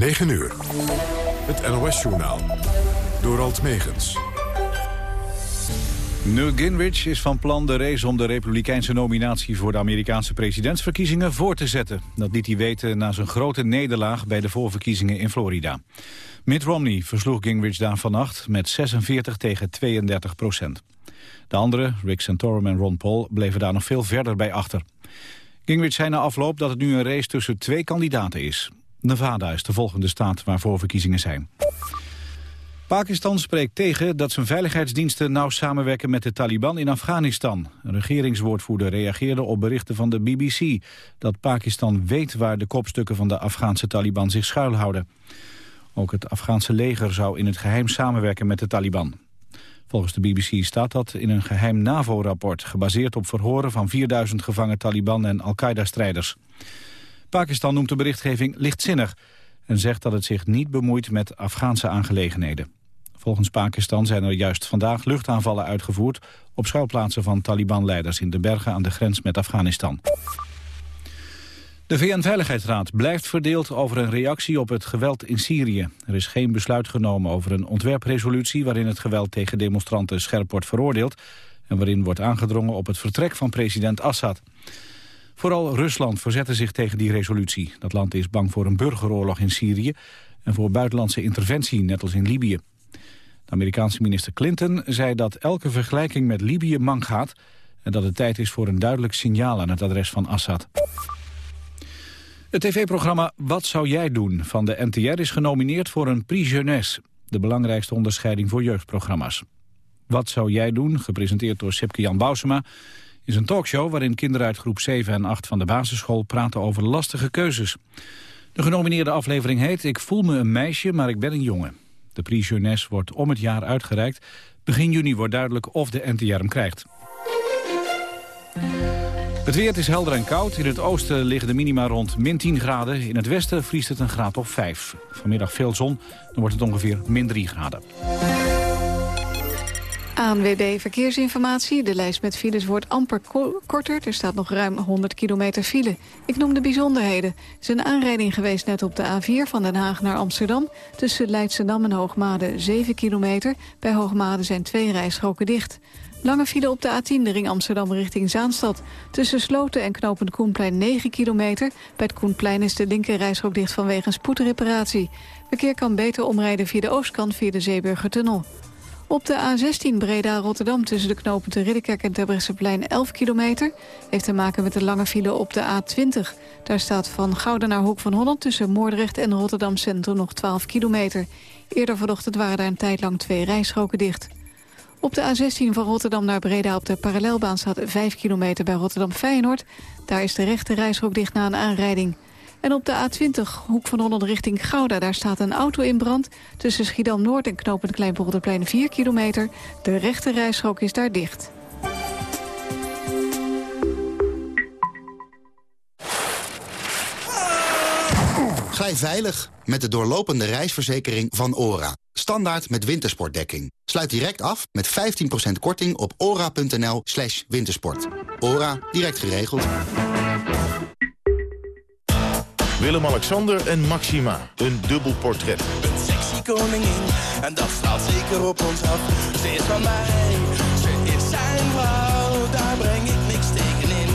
9 uur. Het NOS-journaal. Door Alt Megens. Newt Gingrich is van plan de race om de republikeinse nominatie voor de Amerikaanse presidentsverkiezingen voor te zetten. Dat liet hij weten na zijn grote nederlaag bij de voorverkiezingen in Florida. Mitt Romney versloeg Gingrich daar vannacht met 46 tegen 32 procent. De anderen, Rick Santorum en Ron Paul, bleven daar nog veel verder bij achter. Gingrich zei na afloop dat het nu een race tussen twee kandidaten is. Nevada is de volgende staat waarvoor verkiezingen zijn. Pakistan spreekt tegen dat zijn veiligheidsdiensten nauw samenwerken met de Taliban in Afghanistan. Een regeringswoordvoerder reageerde op berichten van de BBC... dat Pakistan weet waar de kopstukken van de Afghaanse Taliban zich schuilhouden. Ook het Afghaanse leger zou in het geheim samenwerken met de Taliban. Volgens de BBC staat dat in een geheim NAVO-rapport... gebaseerd op verhoren van 4000 gevangen Taliban en Al-Qaeda-strijders. Pakistan noemt de berichtgeving lichtzinnig... en zegt dat het zich niet bemoeit met Afghaanse aangelegenheden. Volgens Pakistan zijn er juist vandaag luchtaanvallen uitgevoerd... op schuilplaatsen van Taliban-leiders in de bergen aan de grens met Afghanistan. De VN-veiligheidsraad blijft verdeeld over een reactie op het geweld in Syrië. Er is geen besluit genomen over een ontwerpresolutie... waarin het geweld tegen demonstranten scherp wordt veroordeeld... en waarin wordt aangedrongen op het vertrek van president Assad. Vooral Rusland verzette zich tegen die resolutie. Dat land is bang voor een burgeroorlog in Syrië... en voor buitenlandse interventie, net als in Libië. De Amerikaanse minister Clinton zei dat elke vergelijking met Libië mank gaat... en dat het tijd is voor een duidelijk signaal aan het adres van Assad. Het tv-programma Wat zou jij doen van de NTR is genomineerd voor een Prix Jeunesse, de belangrijkste onderscheiding voor jeugdprogramma's. Wat zou jij doen, gepresenteerd door Sipke Jan Bousema, is een talkshow waarin kinderen uit groep 7 en 8 van de basisschool praten over lastige keuzes. De genomineerde aflevering heet Ik voel me een meisje, maar ik ben een jongen. De Prix Jeunesse wordt om het jaar uitgereikt. Begin juni wordt duidelijk of de NTR hem krijgt. Het weer is helder en koud. In het oosten liggen de minima rond min 10 graden. In het westen vriest het een graad of 5. Vanmiddag veel zon, dan wordt het ongeveer min 3 graden. ANWB Verkeersinformatie. De lijst met files wordt amper korter. Er staat nog ruim 100 kilometer file. Ik noem de bijzonderheden. Er is een aanrijding geweest net op de A4 van Den Haag naar Amsterdam. Tussen Leidschendam en Hoogmade 7 kilometer. Bij Hoogmade zijn twee rijstroken dicht. Lange file op de A10, de ring Amsterdam richting Zaanstad. Tussen Sloten en Knopend Koenplein 9 kilometer. Bij het Koenplein is de linker rijstrook dicht vanwege een spoedreparatie. Verkeer kan beter omrijden via de oostkant via de Zeeburgertunnel. Op de A16 Breda-Rotterdam tussen de knopen te Ridderkerk en Terbrechtseplein 11 kilometer. Heeft te maken met de lange file op de A20. Daar staat van Gouden naar Hoek van Holland tussen Moordrecht en Rotterdam Centrum nog 12 kilometer. Eerder vanochtend waren daar een tijd lang twee rijstroken dicht. Op de A16 van Rotterdam naar Breda op de parallelbaan staat 5 kilometer bij Rotterdam-Feyenoord. Daar is de rechte reisrook dicht na een aanrijding. En op de A20, hoek van Holland richting Gouda, daar staat een auto in brand. Tussen Schiedam-Noord en Knopend Kleinpolderplein 4 kilometer. De rechte reisrook is daar dicht. Glij veilig met de doorlopende reisverzekering van ORA. Standaard met wintersportdekking. Sluit direct af met 15% korting op ora.nl slash wintersport. ORA, direct geregeld. Willem-Alexander en Maxima, een dubbel portret. Een sexy koningin, en dat straalt zeker op ons af. Ze is van mij, ze is zijn vrouw, daar breng ik niks tegen in.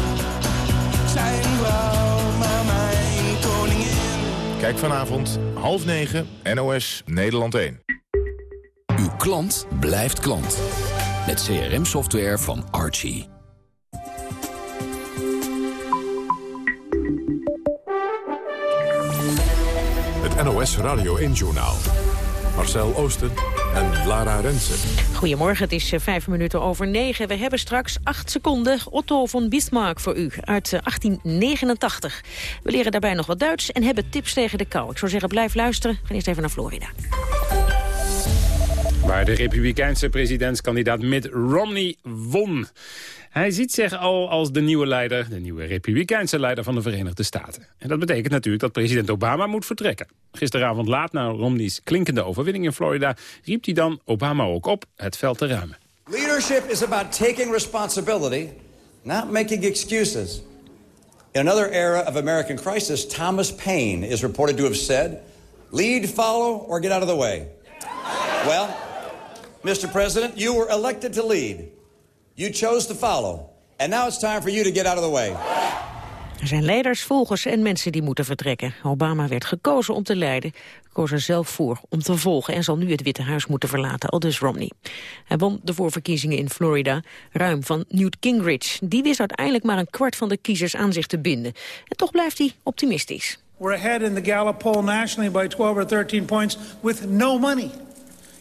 Zijn vrouw, maar mijn koningin. Kijk vanavond, half negen, NOS, Nederland 1. Uw klant blijft klant. Met CRM-software van Archie. NOS Radio 1-journaal. Marcel Oosten en Lara Rensen. Goedemorgen, het is eh, vijf minuten over negen. We hebben straks acht seconden Otto von Bismarck voor u uit 1889. Eh, We leren daarbij nog wat Duits en hebben tips tegen de kou. Ik zou zeggen, blijf luisteren. Gaan eerst even naar Florida. Waar de republikeinse presidentskandidaat Mitt Romney won. Hij ziet zich al als de nieuwe leider, de nieuwe republikeinse leider van de Verenigde Staten. En dat betekent natuurlijk dat president Obama moet vertrekken. Gisteravond laat na Romney's klinkende overwinning in Florida riep hij dan Obama ook op het veld te ruimen. Leadership is about taking responsibility, not making excuses. In another era of American crisis, Thomas Paine is reported to have said, Lead, follow, or get out of the way? Well, Mr. President, you were elected to lead. You chose to follow. And now it's time for you to get out of the way. Er zijn leiders, volgers en mensen die moeten vertrekken. Obama werd gekozen om te leiden, koos er zelf voor om te volgen... en zal nu het Witte Huis moeten verlaten, aldus Romney. Hij won de voorverkiezingen in Florida ruim van Newt Gingrich. Die wist uiteindelijk maar een kwart van de kiezers aan zich te binden. En toch blijft hij optimistisch. We're ahead in the Gallup poll nationally by 12 or 13 points with no money.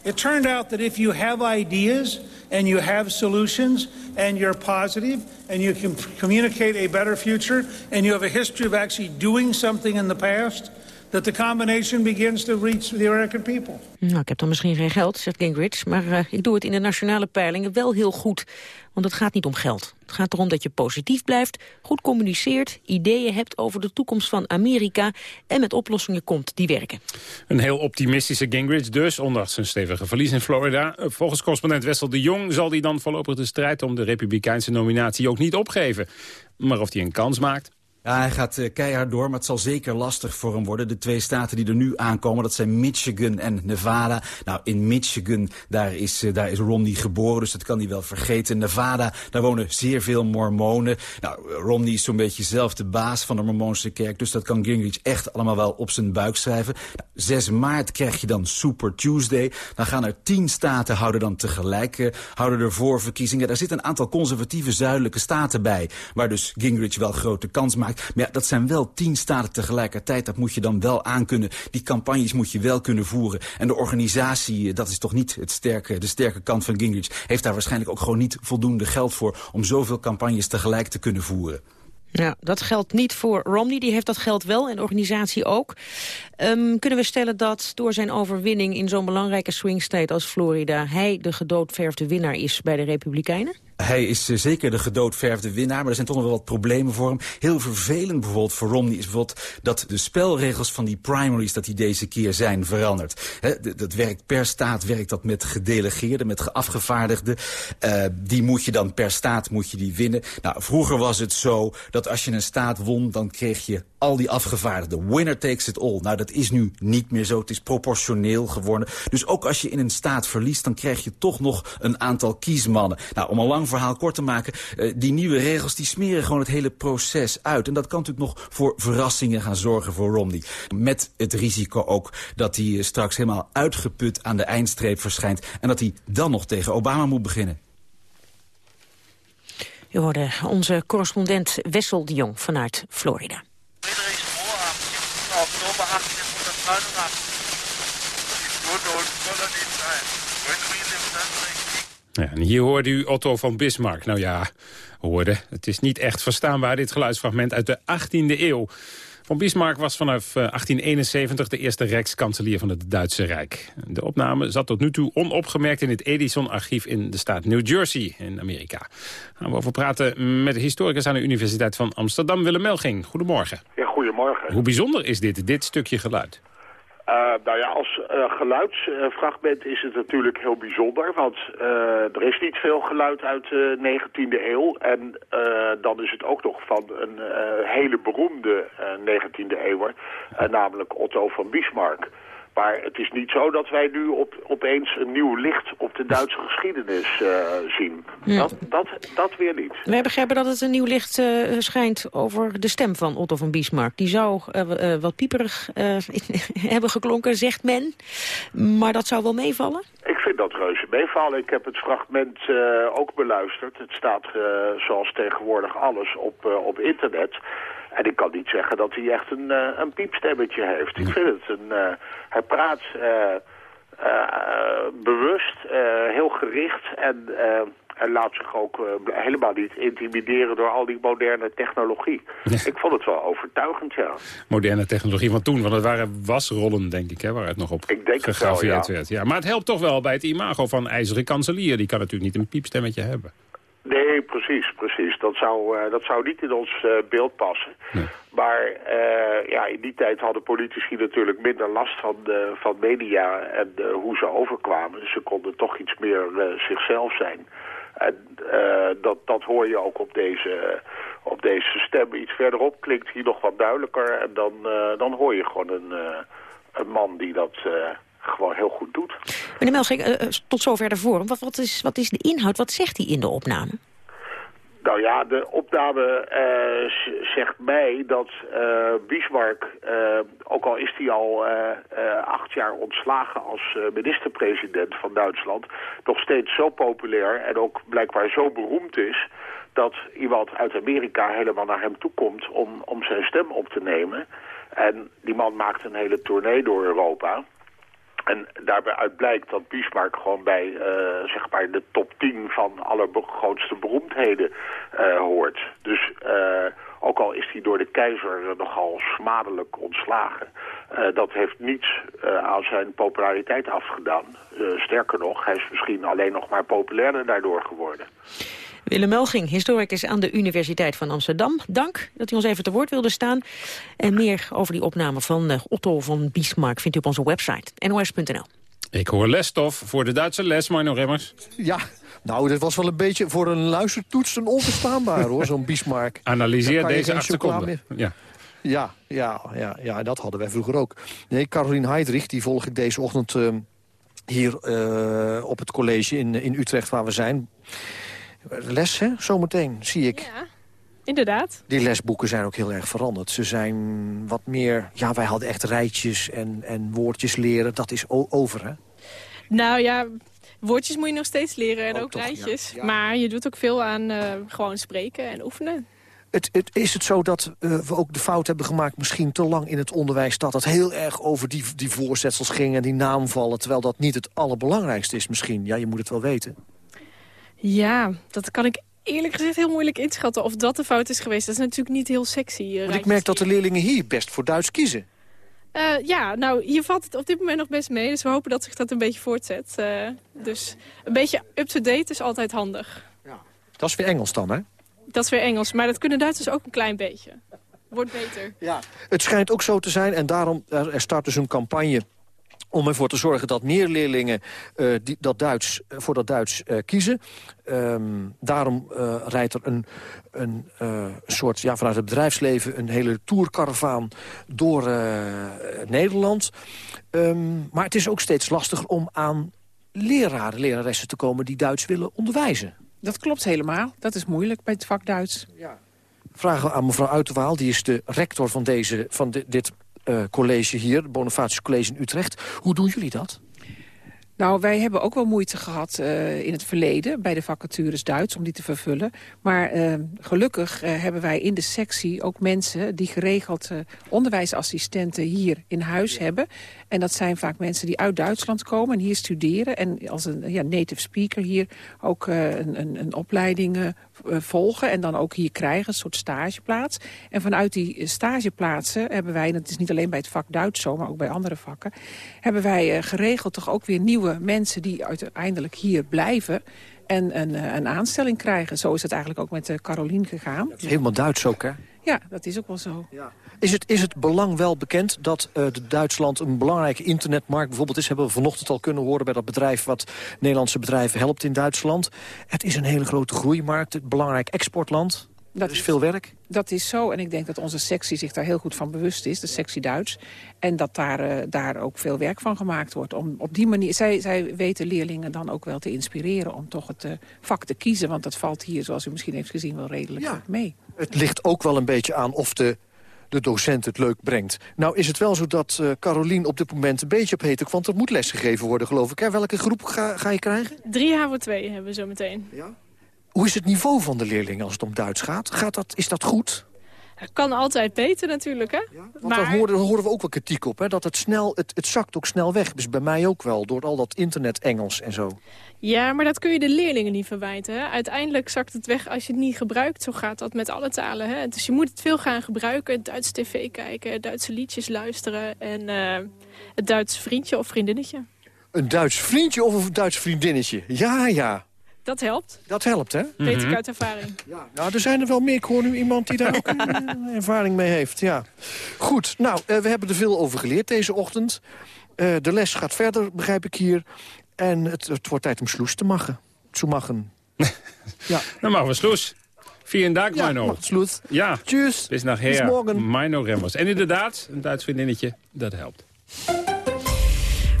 It turned out that if you have ideas and you have solutions and you're positive and you can communicate a better future and you have a history of actually doing something in the past, that the combination begins to reach the American people. Nou, ik heb dan misschien geen geld, zegt Gingrich, maar uh, ik doe het in de nationale peilingen wel heel goed. Want het gaat niet om geld. Het gaat erom dat je positief blijft, goed communiceert, ideeën hebt over de toekomst van Amerika en met oplossingen komt die werken. Een heel optimistische Gingrich dus, ondanks zijn stevige verlies in Florida. Volgens correspondent Wessel de Jong zal hij dan voorlopig de strijd om de republikeinse nominatie ook niet opgeven. Maar of hij een kans maakt, ja, hij gaat uh, keihard door, maar het zal zeker lastig voor hem worden. De twee staten die er nu aankomen, dat zijn Michigan en Nevada. Nou, in Michigan, daar is, uh, daar is Romney geboren, dus dat kan hij wel vergeten. Nevada, daar wonen zeer veel mormonen. Nou, Romney is zo'n beetje zelf de baas van de mormoonse kerk... dus dat kan Gingrich echt allemaal wel op zijn buik schrijven. Nou, 6 maart krijg je dan Super Tuesday. Dan gaan er tien staten houden dan tegelijk houden er voorverkiezingen. Daar zitten een aantal conservatieve zuidelijke staten bij... waar dus Gingrich wel grote kans maakt. Maar ja, dat zijn wel tien staten tegelijkertijd. Dat moet je dan wel aankunnen. Die campagnes moet je wel kunnen voeren. En de organisatie, dat is toch niet het sterke, de sterke kant van Gingrich... heeft daar waarschijnlijk ook gewoon niet voldoende geld voor... om zoveel campagnes tegelijk te kunnen voeren. Ja, dat geldt niet voor Romney. Die heeft dat geld wel en de organisatie ook. Um, kunnen we stellen dat door zijn overwinning in zo'n belangrijke swing state als Florida... hij de gedoodverfde winnaar is bij de Republikeinen? Hij is uh, zeker de gedoodverfde winnaar, maar er zijn toch nog wel wat problemen voor hem. Heel vervelend bijvoorbeeld voor Romney is bijvoorbeeld dat de spelregels van die primaries... dat die deze keer zijn veranderd. Dat werkt per staat werkt dat met gedelegeerden, met afgevaardigden. Uh, die moet je dan per staat moet je die winnen. Nou, vroeger was het zo dat als je een staat won, dan kreeg je al die afgevaardigden. Winner takes it all. Nou, dat is nu niet meer zo. Het is proportioneel geworden. Dus ook als je in een staat verliest, dan krijg je toch nog een aantal kiesmannen. Nou, om een lang verhaal kort te maken, uh, die nieuwe regels die smeren gewoon het hele proces uit. En dat kan natuurlijk nog voor verrassingen gaan zorgen voor Romney. Met het risico ook dat hij straks helemaal uitgeput aan de eindstreep verschijnt. En dat hij dan nog tegen Obama moet beginnen. U hoorde onze correspondent Wessel de Jong vanuit Florida. oktober 1889. Die Tournoot zullen niet zijn. When we live Ja, en hier hoorde u Otto van Bismarck. Nou ja, hoorde. Het is niet echt verstaanbaar, dit geluidsfragment uit de 18e eeuw. Van Bismarck was vanaf 1871 de eerste rijkskanselier van het Duitse Rijk. De opname zat tot nu toe onopgemerkt in het Edison-archief in de staat New Jersey in Amerika. Gaan we over praten met de historicus aan de Universiteit van Amsterdam, Willem Melging. Goedemorgen. Ja, goedemorgen. Hoe bijzonder is dit, dit stukje geluid? Uh, nou ja, als uh, geluidsfragment is het natuurlijk heel bijzonder, want uh, er is niet veel geluid uit de 19e eeuw. En dan is het ook nog van een hele beroemde 19e eeuwer, namelijk Otto van Bismarck. Maar het is niet zo dat wij nu op, opeens een nieuw licht op de Duitse geschiedenis uh, zien. Ja. Dat, dat, dat weer niet. Wij begrijpen dat het een nieuw licht uh, schijnt over de stem van Otto van Bismarck. Die zou uh, wat pieperig hebben geklonken, zegt men. Maar dat zou wel meevallen? Ik vind dat reuze meevallen. Ik heb het fragment ook beluisterd. Het staat zoals tegenwoordig alles op, op internet. En ik kan niet zeggen dat hij echt een, uh, een piepstemmetje heeft. Ik vind het een... Uh, hij praat uh, bewust, heel gericht en... hij laat zich ook helemaal niet intimideren door al die moderne technologie. Ja. Ik vond het wel overtuigend, ja. Moderne technologie van toen, want het waren wasrollen, denk ik, hè, waar het nog op ik denk gegraveerd wel, ja. werd. Ja, maar het helpt toch wel bij het imago van ijzeren kanselier. Die kan natuurlijk niet een piepstemmetje hebben. Nee, precies, precies. Dat zou, uh, dat zou niet in ons uh, beeld passen. Nee. Maar uh, ja, in die tijd hadden politici natuurlijk minder last van, van media en hoe ze overkwamen. Ze konden toch iets meer zichzelf zijn. En dat, dat hoor je ook op deze, op deze stem. Iets verderop klinkt hier nog wat duidelijker en dan, dan hoor je gewoon een een man die dat eh, gewoon heel goed doet. Meneer Melging, eh, eh, tot zover de vorm. Wat, wat, is, wat is de inhoud? Wat zegt hij in de opname? Nou ja, de opname eh, zegt mij dat Bismarck, ook al is hij al acht jaar ontslagen als minister-president van Duitsland, nog steeds zo populair en ook blijkbaar zo beroemd is dat iemand uit Amerika helemaal naar hem toe komt om, om zijn stem op te nemen. En die man maakt een hele tournee door Europa. En daarbij blijkt dat Bismarck gewoon bij eh, zeg maar de top 10 van allergrootste beroemdheden eh, hoort. Dus eh, ook al is hij door de keizer nogal smadelijk ontslagen... dat heeft niets aan zijn populariteit afgedaan. Sterker nog, hij is misschien alleen nog maar populairder daardoor geworden. Willem Melging, historicus aan de Universiteit van Amsterdam. Dank dat u ons even te woord wilde staan. En meer over die opname van eh, Otto van Bismarck vindt u op onze website nos.nl. Ik hoor lesstof voor de Duitse les, Marno Remmers. Ja, nou, dit was wel een beetje voor een luistertoets een onverstaanbaar, hoor, zo'n Bismarck. Analyseer deze acht seconden. Ja. Ja, ja, ja, ja, dat hadden wij vroeger ook. Nee, Carolien Heidrich, die volg ik deze ochtend eh, hier eh, op het college in, in Utrecht waar we zijn. Les, hè, zometeen, zie ik. Ja, inderdaad. Die lesboeken zijn ook heel erg veranderd. Ze zijn wat meer... Ja, wij hadden echt rijtjes en, en woordjes leren. Dat is over, hè? Nou ja, woordjes moet je nog steeds leren en Oh, ook toch, ja. rijtjes. Maar je doet ook veel aan eh, gewoon spreken en oefenen. Het, het, is het zo dat eh, we ook de fout hebben gemaakt... misschien te lang in het onderwijs... dat het heel erg over die, die voorzetsels ging en die naamvallen... terwijl dat niet het allerbelangrijkste is misschien. Ja, je moet het wel weten. Ja, dat kan ik eerlijk gezegd heel moeilijk inschatten of dat de fout is geweest. Dat is natuurlijk niet heel sexy. Want ik merk dat de leerlingen hier best voor Duits kiezen. Eh, ja, nou, hier valt het op dit moment nog best mee. Dus we hopen dat zich dat een beetje voortzet. Eh, dus een beetje up-to-date is altijd handig. Dat is weer Engels dan, hè? Dat is weer Engels, maar dat kunnen Duitsers ook een klein beetje. Wordt beter. Ja. Het schijnt ook zo te zijn en daarom er start dus een campagne om ervoor te zorgen dat meer leerlingen eh, die, dat Duits, eh, voor dat Duits eh, kiezen. Ehm, daarom rijdt er een, een soort, ja, vanuit het bedrijfsleven... een hele tourcaravaan door Nederland. Ehm, maar het is ook steeds lastiger om aan leraren, leraressen te komen... die Duits willen onderwijzen. Dat klopt helemaal. Dat is moeilijk bij het vak Duits. vragen aan mevrouw Uiterwaal. Die is de rector van, deze, van di- dit college hier, het Bonifatius College in Utrecht. Hoe doen jullie dat? Nou, wij hebben ook wel moeite gehad eh, in het verleden bij de vacatures Duits om die te vervullen. Maar eh, gelukkig eh, hebben wij in de sectie ook mensen die geregeld eh, onderwijsassistenten hier in huis hebben. En dat zijn vaak mensen die uit Duitsland komen en hier studeren. En als een ja, native speaker hier ook eh, een, een, een opleiding eh, eh, volgen. En dan ook hier krijgen, een soort stageplaats. En vanuit die stageplaatsen hebben wij, en het is niet alleen bij het vak Duits zo, maar ook bij andere vakken, hebben wij geregeld toch ook weer nieuwe mensen die uiteindelijk hier blijven en een, een aanstelling krijgen. Zo is het eigenlijk ook met Carolien gegaan. Helemaal Duits ook, hè? Ja, dat is ook wel zo. Is het, is het belang wel bekend dat eh, Duitsland een belangrijke internetmarkt bijvoorbeeld is? Hebben we vanochtend al kunnen horen bij dat bedrijf wat Nederlandse bedrijven helpt in Duitsland. Het is een hele grote groeimarkt, een belangrijk exportland. Dat is veel werk. Dat is zo en ik denk dat onze sectie zich daar heel goed van bewust is, de sectie Duits. En dat daar, eh, daar ook veel werk van gemaakt wordt. Om op die manier, zij, zij weten leerlingen dan ook wel te inspireren om toch het eh, vak te kiezen. Want dat valt hier, zoals u misschien heeft gezien, wel redelijk goed mee. Het ligt ook wel een beetje aan of de, de docent het leuk brengt. Nou is het wel zo dat eh Carolien op dit moment een beetje op hete... want er moet lesgegeven worden, geloof ik. Hè? Welke groep ga, ga je krijgen? Drie HAVO2 hebben we zo meteen. Hoe is het niveau van de leerlingen als het om Duits gaat? gaat dat, is dat goed? Kan altijd beter natuurlijk, hè? Want daar horen, horen we ook wel kritiek op. Hè? Dat het, snel, het, het zakt ook snel weg. Dus bij mij ook wel, door al dat internet-Engels en zo. Ja, maar dat kun je de leerlingen niet verwijten. Hè? Uiteindelijk zakt het weg als je het niet gebruikt. Zo gaat dat met alle talen. Hè? Dus je moet het veel gaan gebruiken. Duits tv kijken, Duitse liedjes luisteren... en eh, het Duits vriendje of vriendinnetje. Een Duits vriendje of een Duits vriendinnetje? Ja, ja. Dat helpt. Dat helpt, hè? Weet ik uit ervaring. Nou, er zijn er wel meer. Ik hoor nu iemand die daar ook eh, ervaring mee heeft. Ja. Goed, nou, eh, we hebben er veel over geleerd deze ochtend. Eh, de les gaat verder, begrijp ik hier. En het, het wordt tijd om sloes te machen. Zu machen. ja. Dan machen we sloes. Vielen Dank, Ja, Mino. Schluss. Ja. Tschüss. Bis nachher. Bis morgen. Mino Remmers. En inderdaad, een Duits vriendinnetje, dat helpt.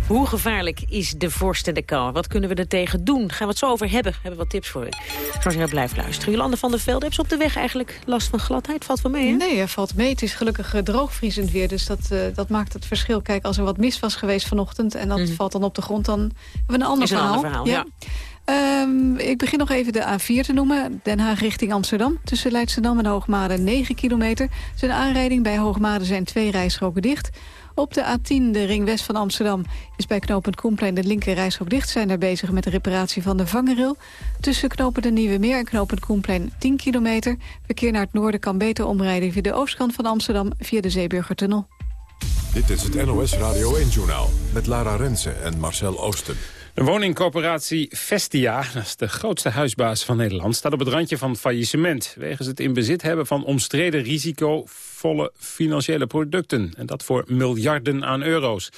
Hoe gevaarlijk is de vorst en de kou? Wat kunnen we er tegen doen? Gaan we het zo over hebben? Hebben we wat tips voor u? Zou zeggen, blijf luisteren. Jolande van der Velde, hebben ze op de weg eigenlijk last van gladheid? Valt wel mee, hè? Nee, het valt mee. Het is gelukkig uh, droogvriezend weer. Dus dat, uh, dat maakt het verschil. Kijk, als er wat mist was geweest vanochtend... en dat mm. valt dan op de grond, dan hebben we een ander is verhaal. Een ander verhaal ja. ja. Um, ik begin nog even de A4 te noemen. Den Haag richting Amsterdam. Tussen Leidschendam en Hoogmade 9 kilometer. Zijn aanrijding bij Hoogmade zijn twee rijstroken dicht... Op de A10, de ring west van Amsterdam, is bij knooppunt Koenplein de linker dicht. Zijn daar bezig met de reparatie van de vangrail. Tussen knopen de Nieuwe Meer en knooppunt Koenplein 10 kilometer. Verkeer naar het noorden kan beter omrijden via de oostkant van Amsterdam via de Zeeburgertunnel. Dit is het NOS Radio 1-journaal met Lara Rensen en Marcel Oosten. De woningcorporatie Vestia, dat is de grootste huisbaas van Nederland... staat op het randje van faillissement... wegens het in bezit hebben van omstreden risicovolle financiële producten. En dat voor miljarden aan euro's.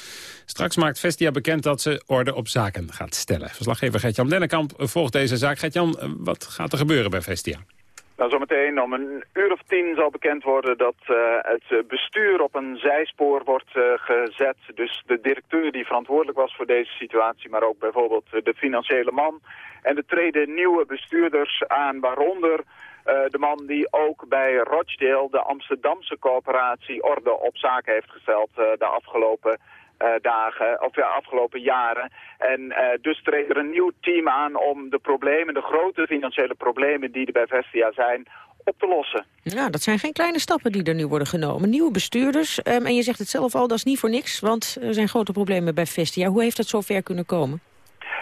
Straks maakt Vestia bekend dat ze orde op zaken gaat stellen. Verslaggever Gert-Jan Dennekamp volgt deze zaak. Gert-Jan, wat gaat er gebeuren bij Vestia? Nou, zometeen om een uur of tien zal bekend worden dat uh, het bestuur op een zijspoor wordt uh, gezet. Dus de directeur die verantwoordelijk was voor deze situatie, maar ook bijvoorbeeld de financiële man. En er treden nieuwe bestuurders aan, waaronder de man die ook bij Rochdale, de Amsterdamse coöperatie, orde op zaken heeft gesteld de afgelopen dagen, of ja, afgelopen jaren. En uh, dus treedt er een nieuw team aan om de problemen, de grote financiële problemen die er bij Vestia zijn, op te lossen. Ja, dat zijn geen kleine stappen die er nu worden genomen. Nieuwe bestuurders, um, en je zegt het zelf al, dat is niet voor niks, want er zijn grote problemen bij Vestia. Hoe heeft het zover kunnen komen?